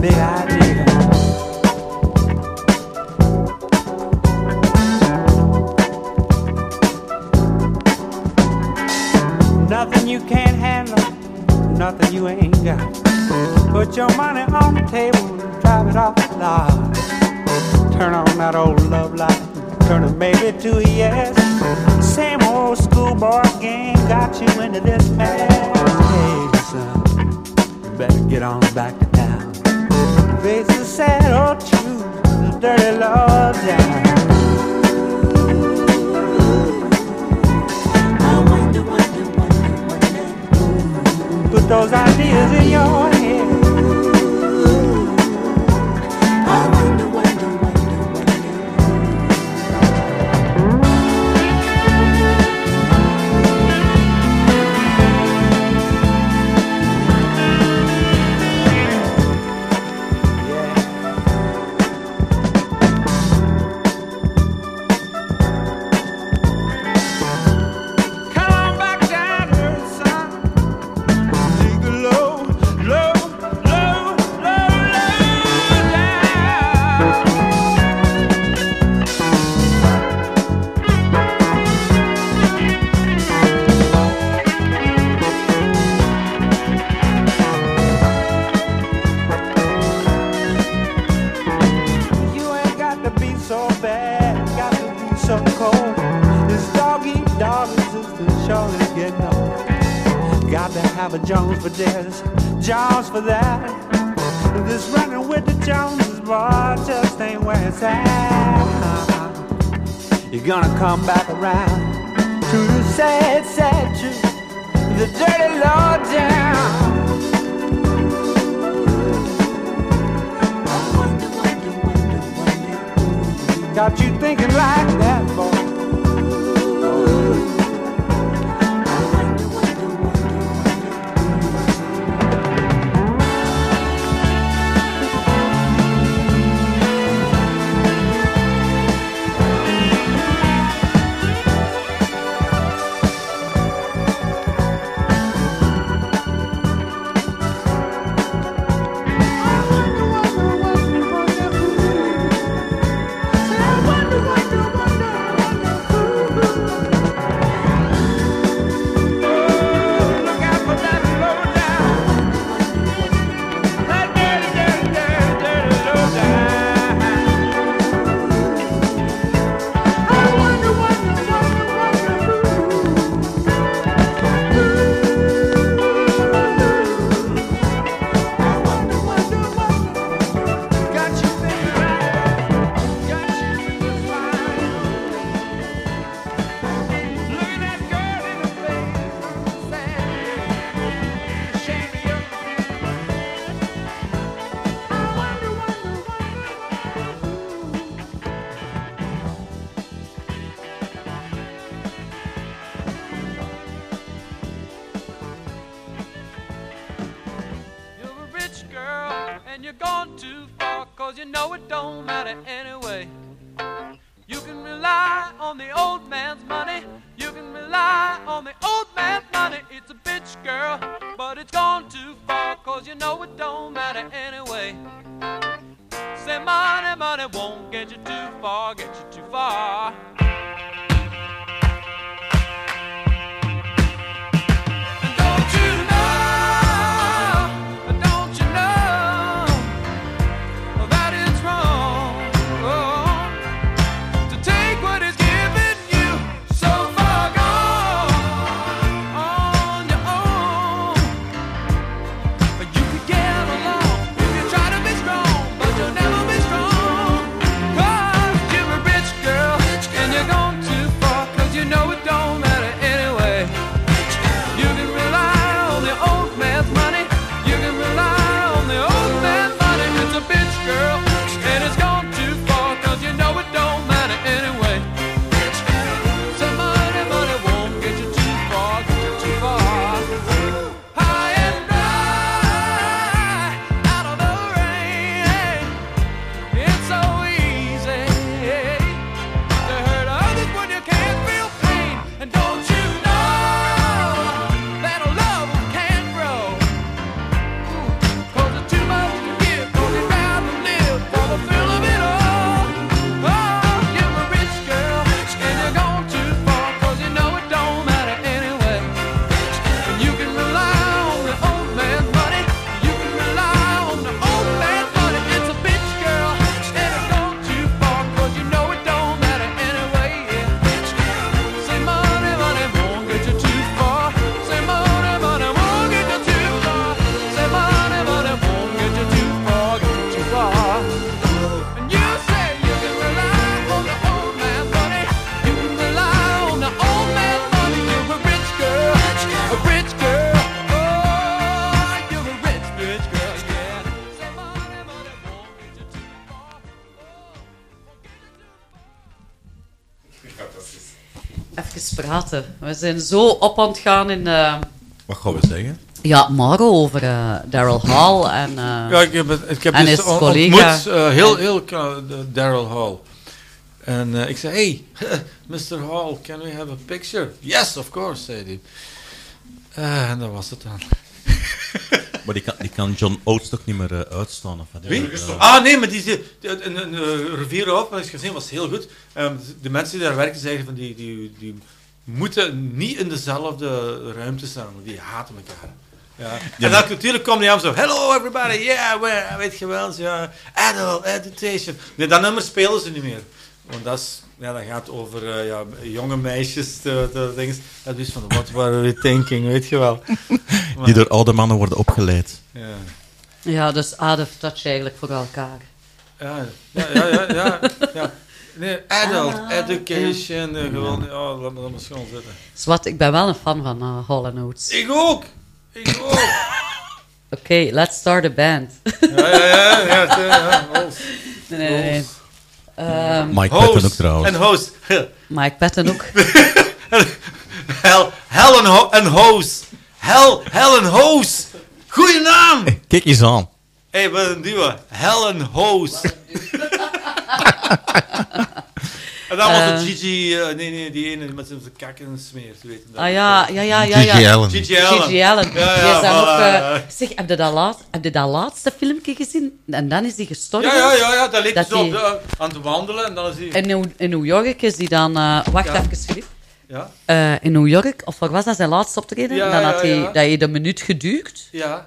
big idea. Nothing you can't handle, nothing you ain't got. Put your money on the table drive it off. Praten. We zijn zo op aan het gaan in... eh, Wat gaan we zeggen? ja, Maro over eh, Daryl Hall en, eh, Ja, ik heb, het- ik heb en dus on- collega. ontmoet, eh, heel, heel Daryl Hall. En ik zei, hey, Mr. Hall, can we have a picture? Yes, of course, zei hij. Eh, en dat was het dan. Maar die kan, die kan John Oates toch niet meer uitstaan? Of? Wie? Ah, nee, maar die, die, die- een, een, een rivier op, heb ik gezien, was heel goed. Ehm, de mensen die daar werken zeiden van die, die, die moeten niet in dezelfde ruimte staan, want die haten elkaar. Ja. En dan natuurlijk komt die aan zo, hello everybody, yeah, where, weet je wel, zo, ja, adult, education. Nee, dat nummer spelen ze niet meer. Want dat, is, ja, dat gaat over eh, ja, jonge meisjes, de, de dingen. Dat is van, what were we thinking, weet je wel. die door oude mannen worden opgeleid. Ja. Ja, dus out of touch eigenlijk voor elkaar. Ja, ja, ja, ja. ja, ja. Nee, adult Ah, education, eh, gewoon, ja, laat me dat maar schoon zitten. Zwart, ik ben wel een fan van uh, Hall Oates. Ik ook! Ik ook! Oké, let's start a band. Ja, ja, ja, ja, ja, ja, host. Nee, nee, nee. Ehm, Mike Host Patton ook trouwens. En host. Mike Patton ook. Hel, hel en, ho en host. Hel, hel en host. Goeie naam! Kijk eens aan. Hé, hey, wat een duo. Hel en host. en dan was het Eh. Gigi, eh, nee, nee, die ene met zijn kakken smeert, weet je dat? Ah ja, ja, ja, ja. ja. Gigi Allen. Gigi Allen. Gigi Allen. Ja, Die ja, is dan voilà, ook, eh, ja. zeg, heb je, dat laat, heb je dat laatste filmpje gezien? En dan is hij gestorven. Ja, ja, ja, ja, dat leek Dat zo op die- de- aan het wandelen en dan is hij... In, New- in New York is hij dan... eh, wacht Ja. even, Filip. Ja. Eh, in New York, of wat was dat zijn laatste optreden? Ja, dan ja, had hij, ja. dat hij de minuut geduwd. Ja.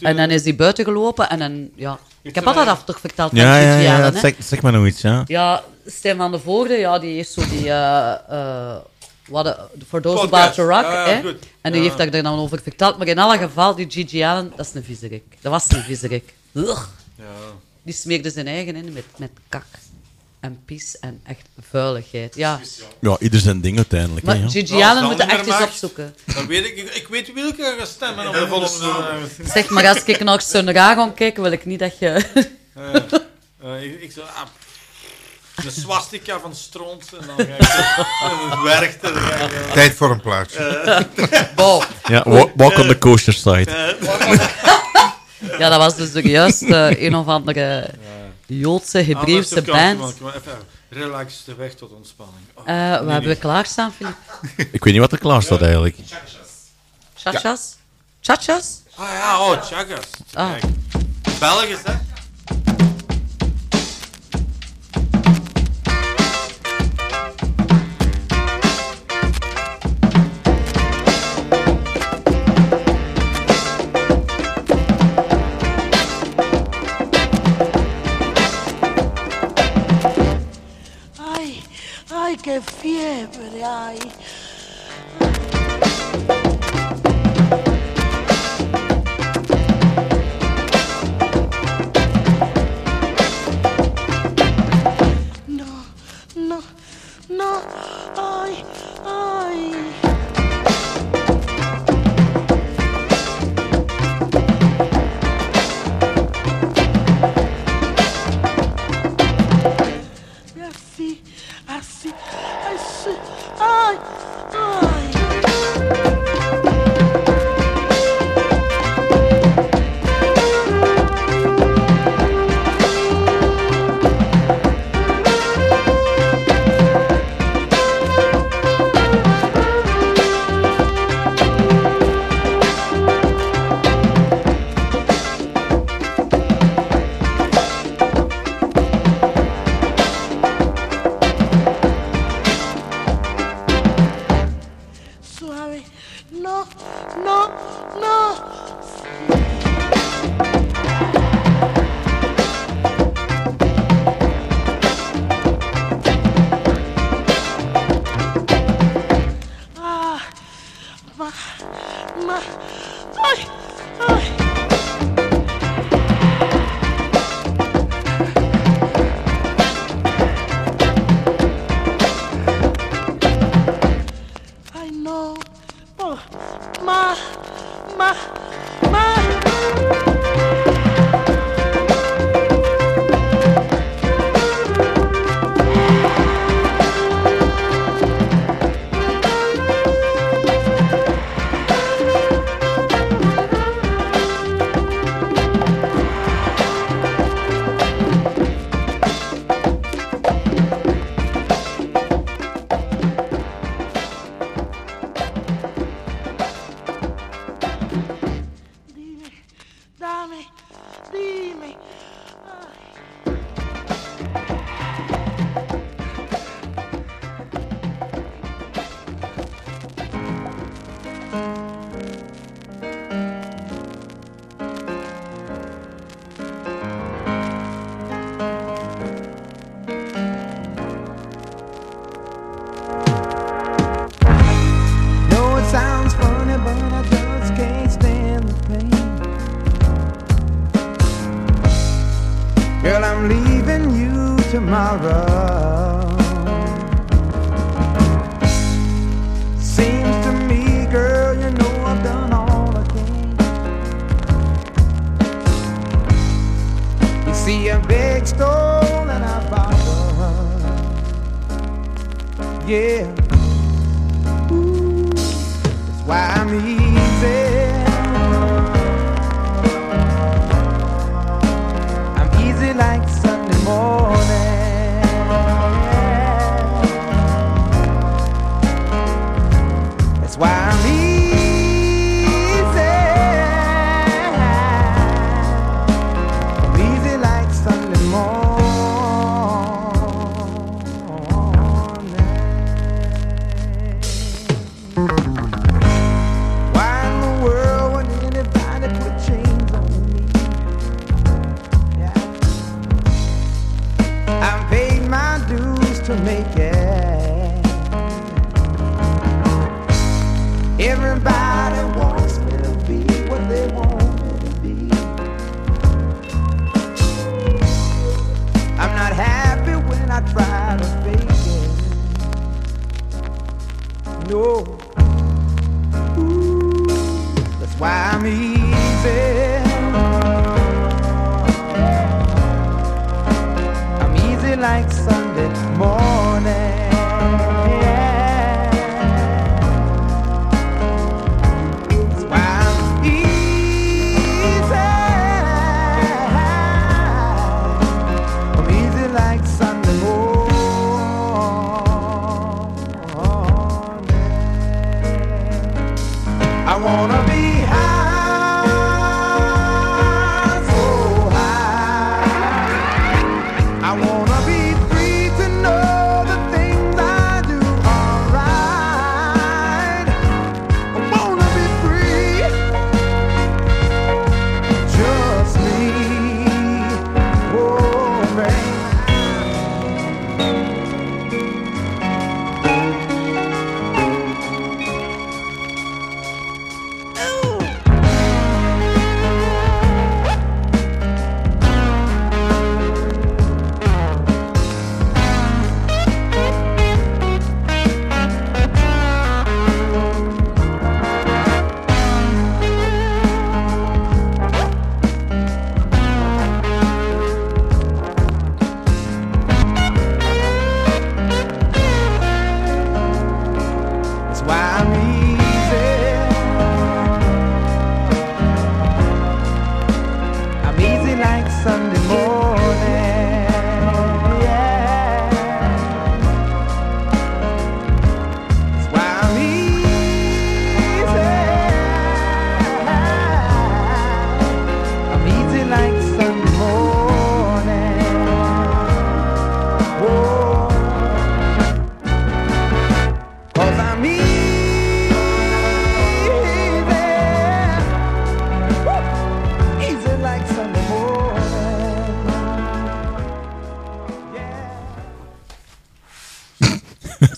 En, dan is hij buiten gelopen en dan, ja... Ik heb altijd af toch verteld van Ja, ja, Gigi ja, zeg, zeg maar nog iets, ja. Ja, Stijn van de Voorde, ja, die heeft zo die... eh eh what a- For Those Podcast. About to Rock, hè. goed. En die Ja. heeft daar dan over verteld. Maar in alle geval, die Gigi Allen, dat is een viezerik. Dat was een viezerik. Ja. Die smeerde zijn eigen in met, met kak en pis en echt vuiligheid. Ja. Ja, ieder zijn ding uiteindelijk. Maar hè, ja. Gigi Nou, Allen moet echt eens opzoeken. Dan weet ik, ik, ik weet welke ik ga stemmen op de volgende... eh, Zeg maar, als ik naar zo'n raar ga kijken, wil ik niet dat je... eh, eh, ik, ik zo, ah, een swastika van stront en dan ga ik werkt eh, Tijd voor een plaatje. eh, Wow. Ja, wa- walk on the coaster side. Ja, dat was dus de juiste een of andere Joodse, Hebreeuwse band. Relax de weg tot ontspanning. Oh, Eh, nee, wat hebben we klaarstaan, Filip? Ik weet niet wat er klaar staat eigenlijk. Chachas? Chachas? Ah ja, oh, chagas. Ah. Kijk. Belgisch, hè? Fiebre, ay.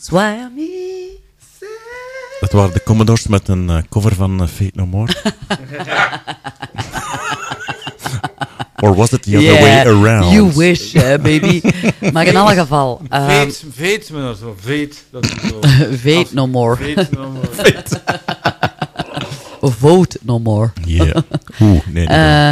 That's why I'm easy. Dat waren de Commodores met een eh, cover van eh, Fate No More. Or was it the other Yeah, way around? You wish, eh, baby. maar in alle geval... ehm, Veet, veet me zo, veet. Dat is zo. Veet no more. Veet no more. Veet. Vote no more. Yeah. Oeh, nee, nee, Eh,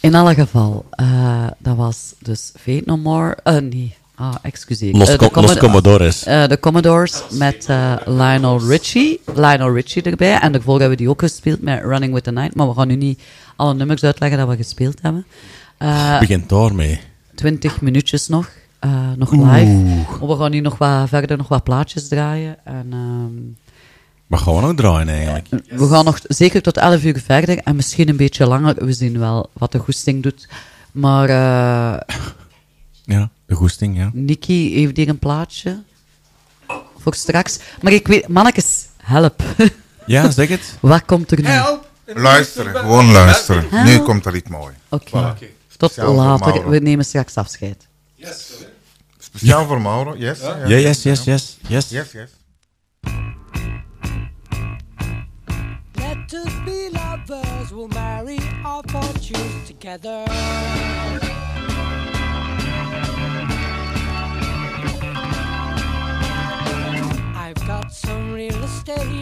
in alle geval, eh, dat was dus Fate No More. eh, nee, ah, excuseer. Los Eh, Com- Los Commodores. eh, de Commodores met eh, Lionel Richie. Lionel Richie erbij. En daarvoor hebben we die ook gespeeld met Running with the Night. Maar we gaan nu niet alle nummers uitleggen dat we gespeeld hebben. Eh, Begint daarmee. 20 minuutjes nog. nog live. Maar we gaan nu nog wat verder nog wat plaatjes draaien. En, ehm, Wat gaan we nog draaien eigenlijk? we gaan nog zeker tot 11 uur verder en misschien een beetje langer. We zien wel wat de goesting doet. Maar Ja, de goesting, ja. Nicky heeft hier een plaatje voor straks. Maar ik weet, mannetjes, help. Ja, zeg het. Wat komt er nu? Help! Luisteren, gewoon luisteren. Help. Nu komt er iets mooi. Oké. Voilà. Tot Speciaal later. We nemen straks afscheid. Speciaal voor Mauro, yes. Ja, yes, yes, yes, yes. Yes, yes. Let us be lovers, we'll marry our fortunes together. stay.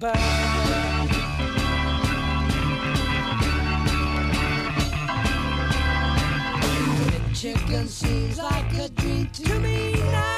In Pittsburgh. Seems like a dream to me now.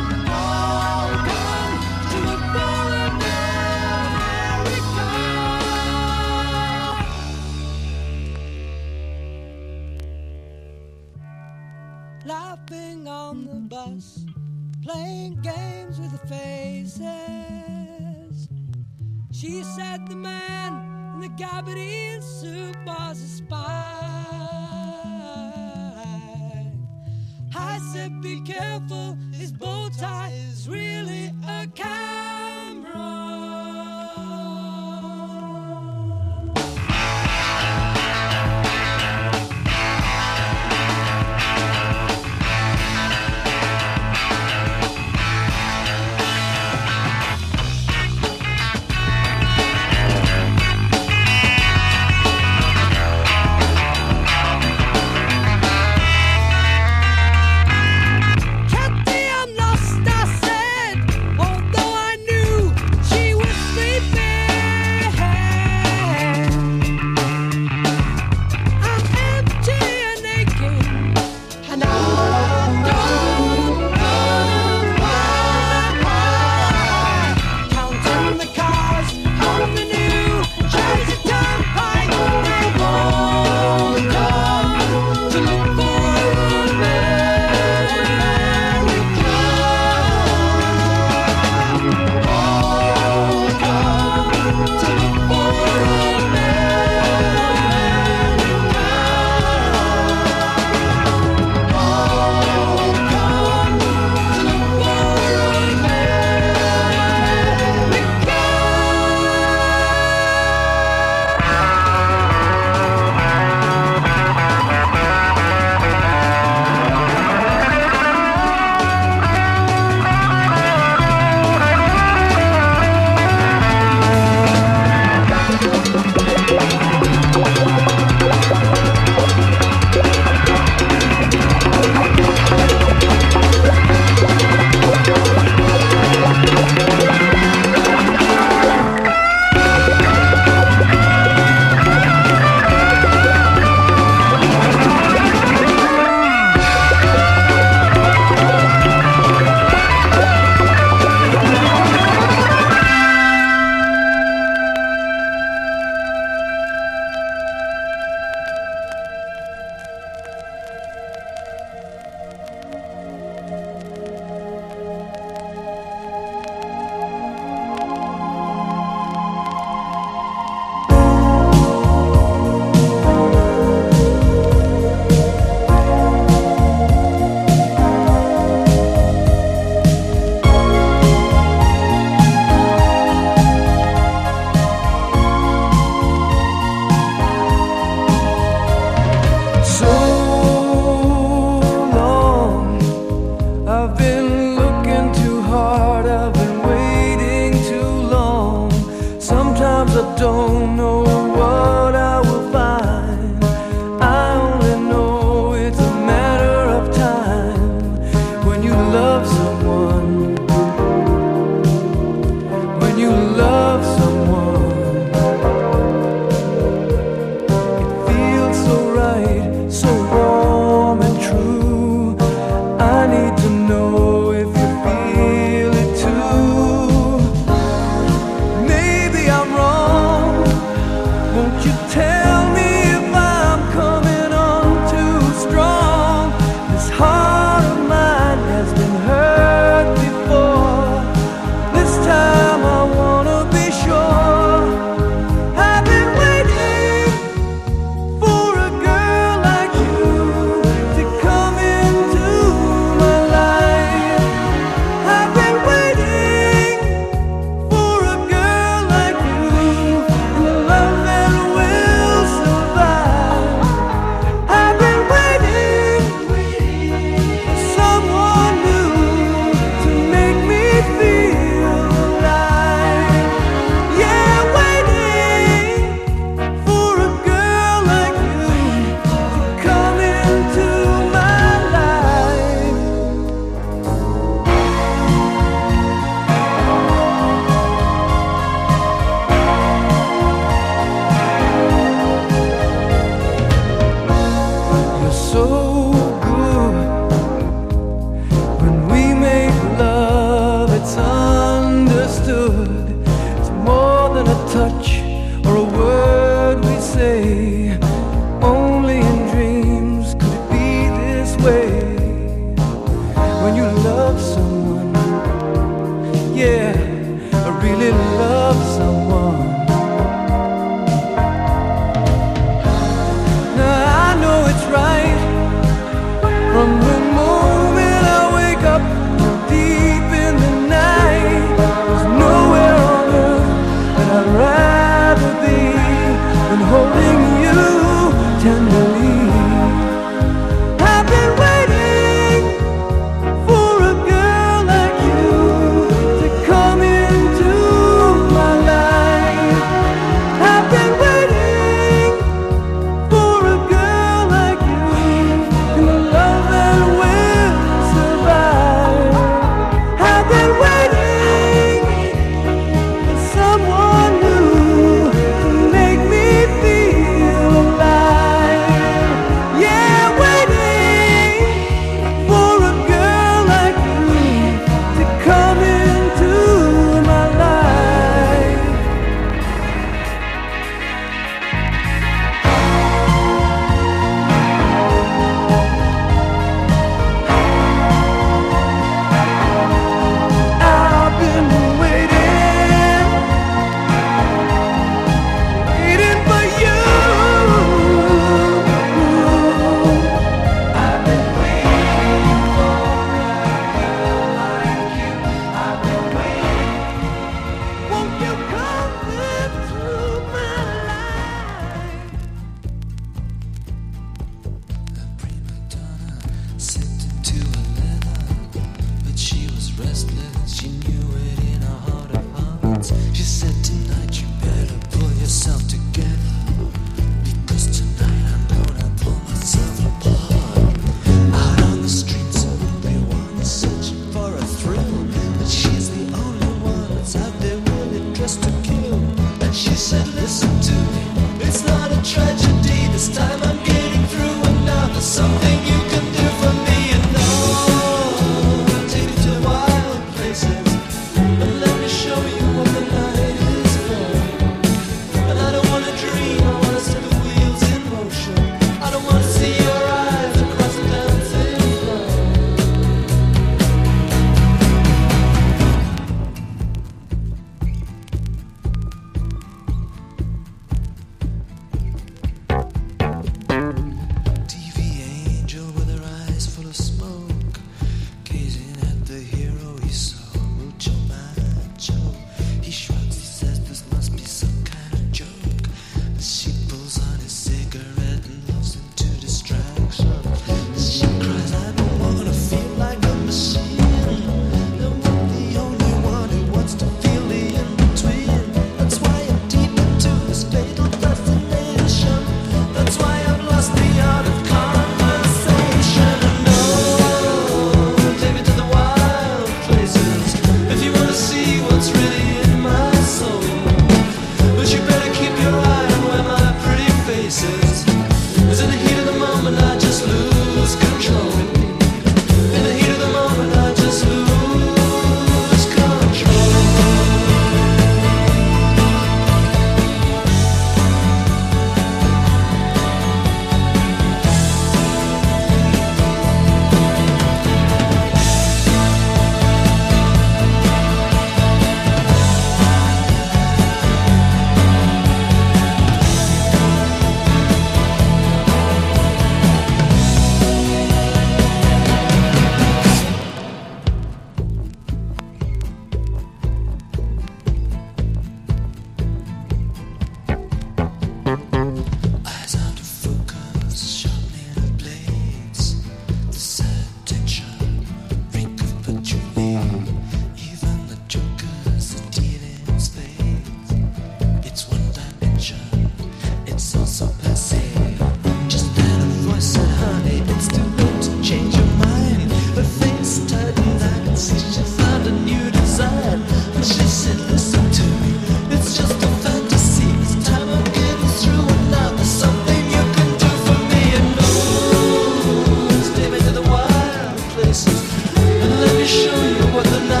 show you what the night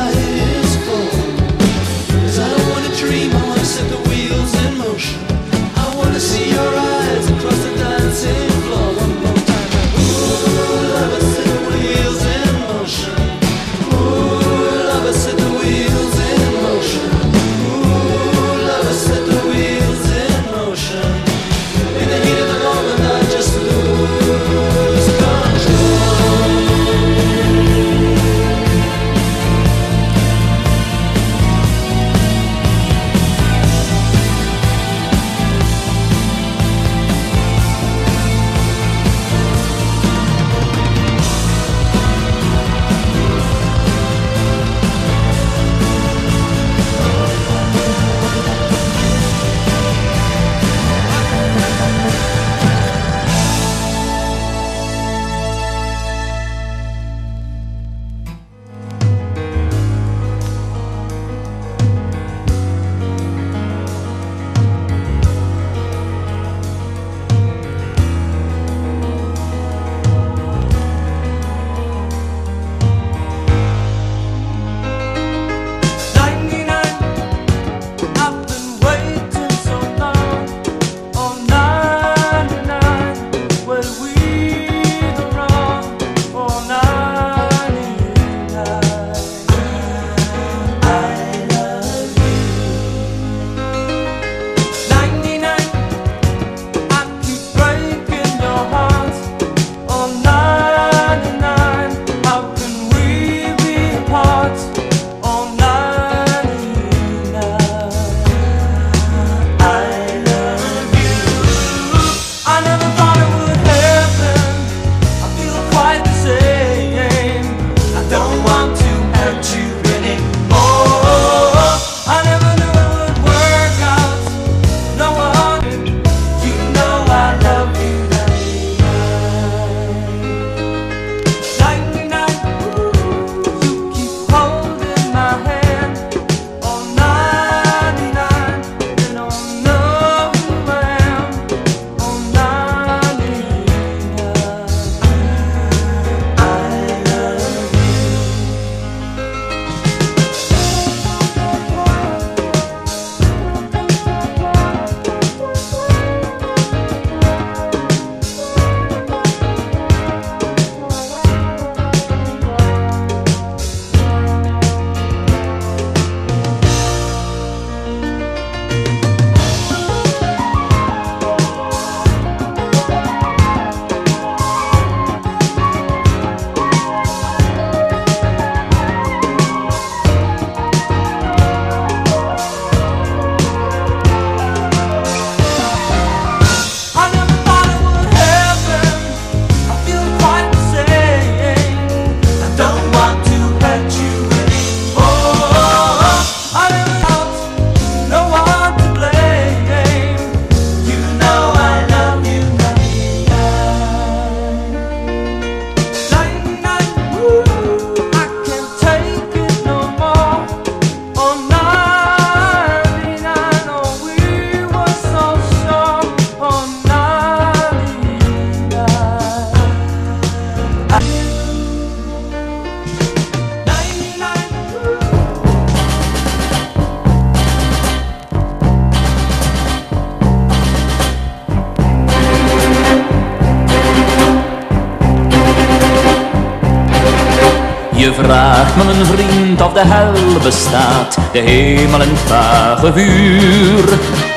de hel bestaat, de hemel het vage vuur.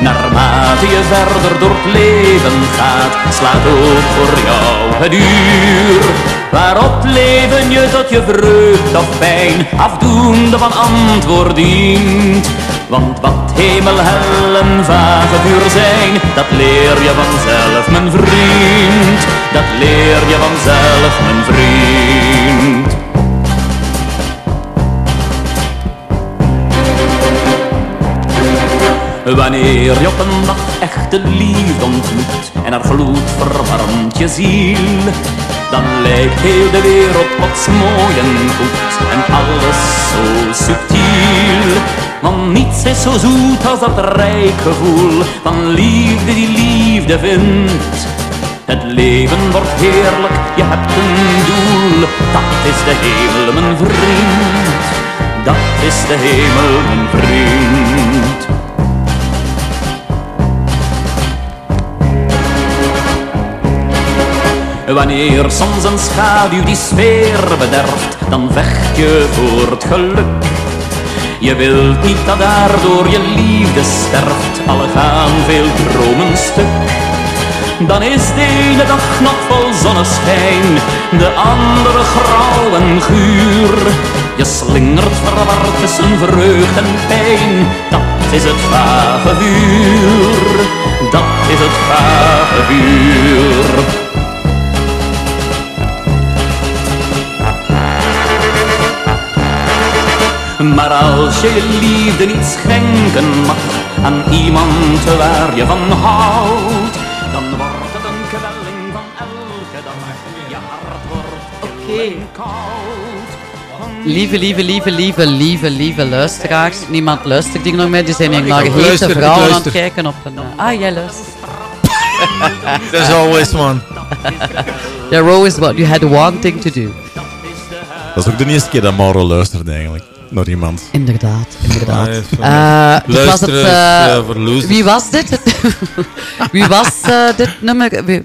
Naarmate je verder door het leven gaat, slaat ook voor jou het. Waarop leven je tot je vreugd of pijn, afdoende van antwoord dient. Want wat hemel, hel en vage vuur zijn, dat leer je vanzelf, mijn vriend. Dat leer je vanzelf, mijn vriend. Wanneer je op een dag echte liefde ontmoet en haar gloed verwarmt je ziel, dan lijkt heel de wereld plots mooi en goed en alles zo subtiel. Want niets is zo zoet als dat rijk gevoel van liefde die liefde vindt. Het leven wordt heerlijk, je hebt een doel, dat is de hemel, mijn vriend. Dat is de hemel, mijn vriend. Wanneer soms een schaduw die sfeer bederft, dan vecht je voor het geluk. Je wilt niet dat daardoor je liefde sterft, al gaan veel dromen stuk. Dan is de ene dag nog vol zonneschijn, de andere grauw en guur. Je slingert verward tussen vreugd en pijn, dat is het vage vuur. Dat is het vage vuur. Maar als je je liefde niet schenken mag aan iemand waar je van houdt, dan wordt het een kwelling van elke dag. Je hart wordt Oké. Lieve, lieve, lieve, lieve, lieve, lieve luisteraars. Niemand luistert hier nog mee. Die zijn hier naar hete vrouwen aan het kijken op een... eh, Ah, jij luistert. There's always one. There always what you had one thing to do. Dat is ook de eerste keer dat Mauro luistert eigenlijk. Naar iemand. Inderdaad, inderdaad. Ah, Eh, dit was het, eh, eh, wie was dit? wie was eh, dit nummer? Wie,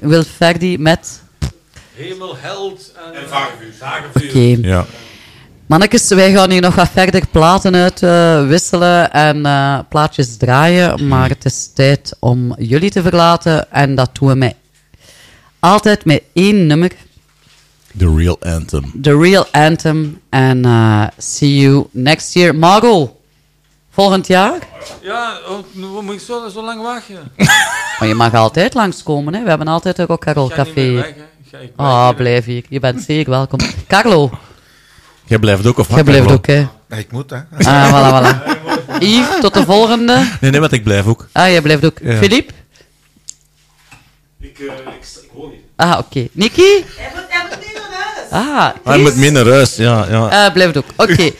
Wilferdi met... Hemel, held en, Oké. Ja. Mannetjes, wij gaan hier nog wat verder platen uitwisselen wisselen en eh, plaatjes draaien. Maar het is tijd om jullie te verlaten. En dat doen we met, altijd met één nummer. The Real Anthem. The Real Anthem. En eh, see you next year. Margot, volgend jaar? Ja, oh, wat moet ik zo, zo lang wachten? Maar je mag altijd langskomen. Hè? We hebben altijd een Rock Carol Ik ga niet Café. meer weg, hè. Ik ga- ik blijf Ah, hier. blijf hier. Je bent zeker welkom. Carlo, Jij blijft ook of wat? jij blijft ook, hè? Ja, ik moet, hè. Ah, voilà, voilà. Yves, tot de volgende. Nee, nee, want ik blijf ook. Ah, jij blijft ook. Ja. Philippe? Ik, eh, ik. Ah, oké. Nicky? Hij moet, hij moet naar huis. Ah, Hij moet mee naar huis, ja. ja. Eh, blijft ook. Oké.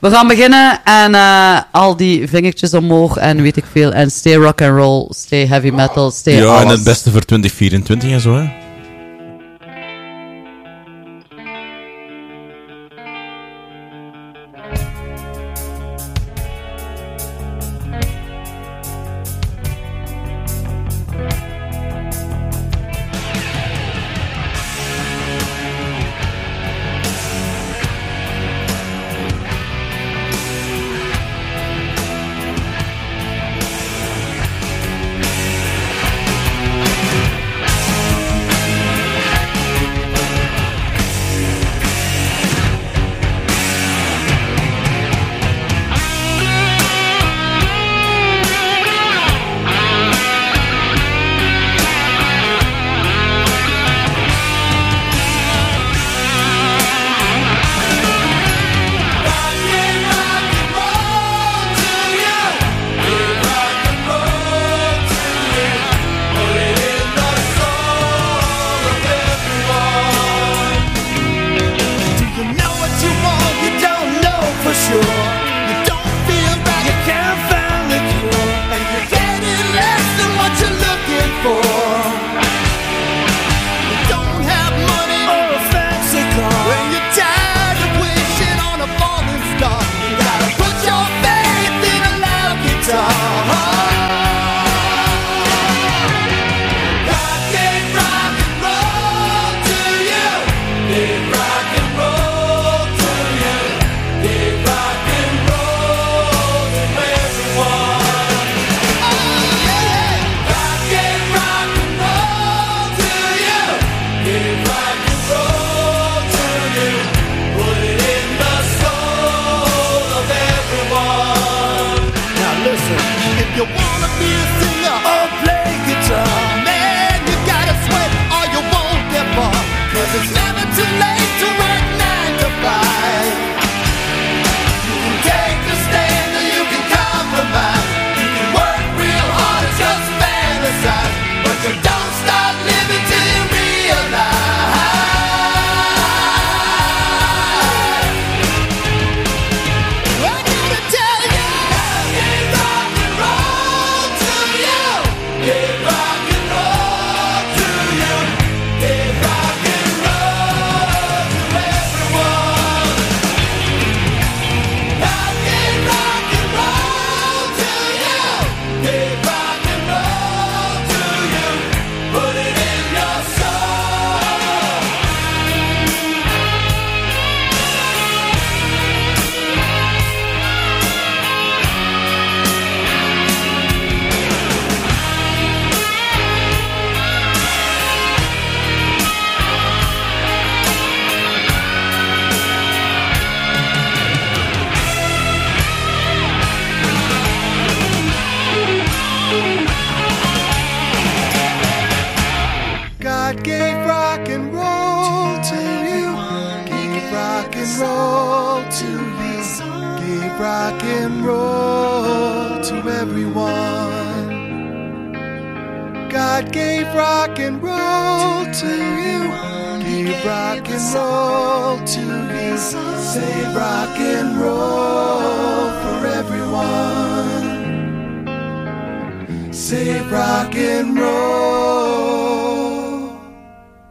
We gaan beginnen en eh, al die vingertjes omhoog en weet ik veel. En stay rock and roll, stay heavy metal, stay ja, alles. en het beste voor 2024 en zo, hè.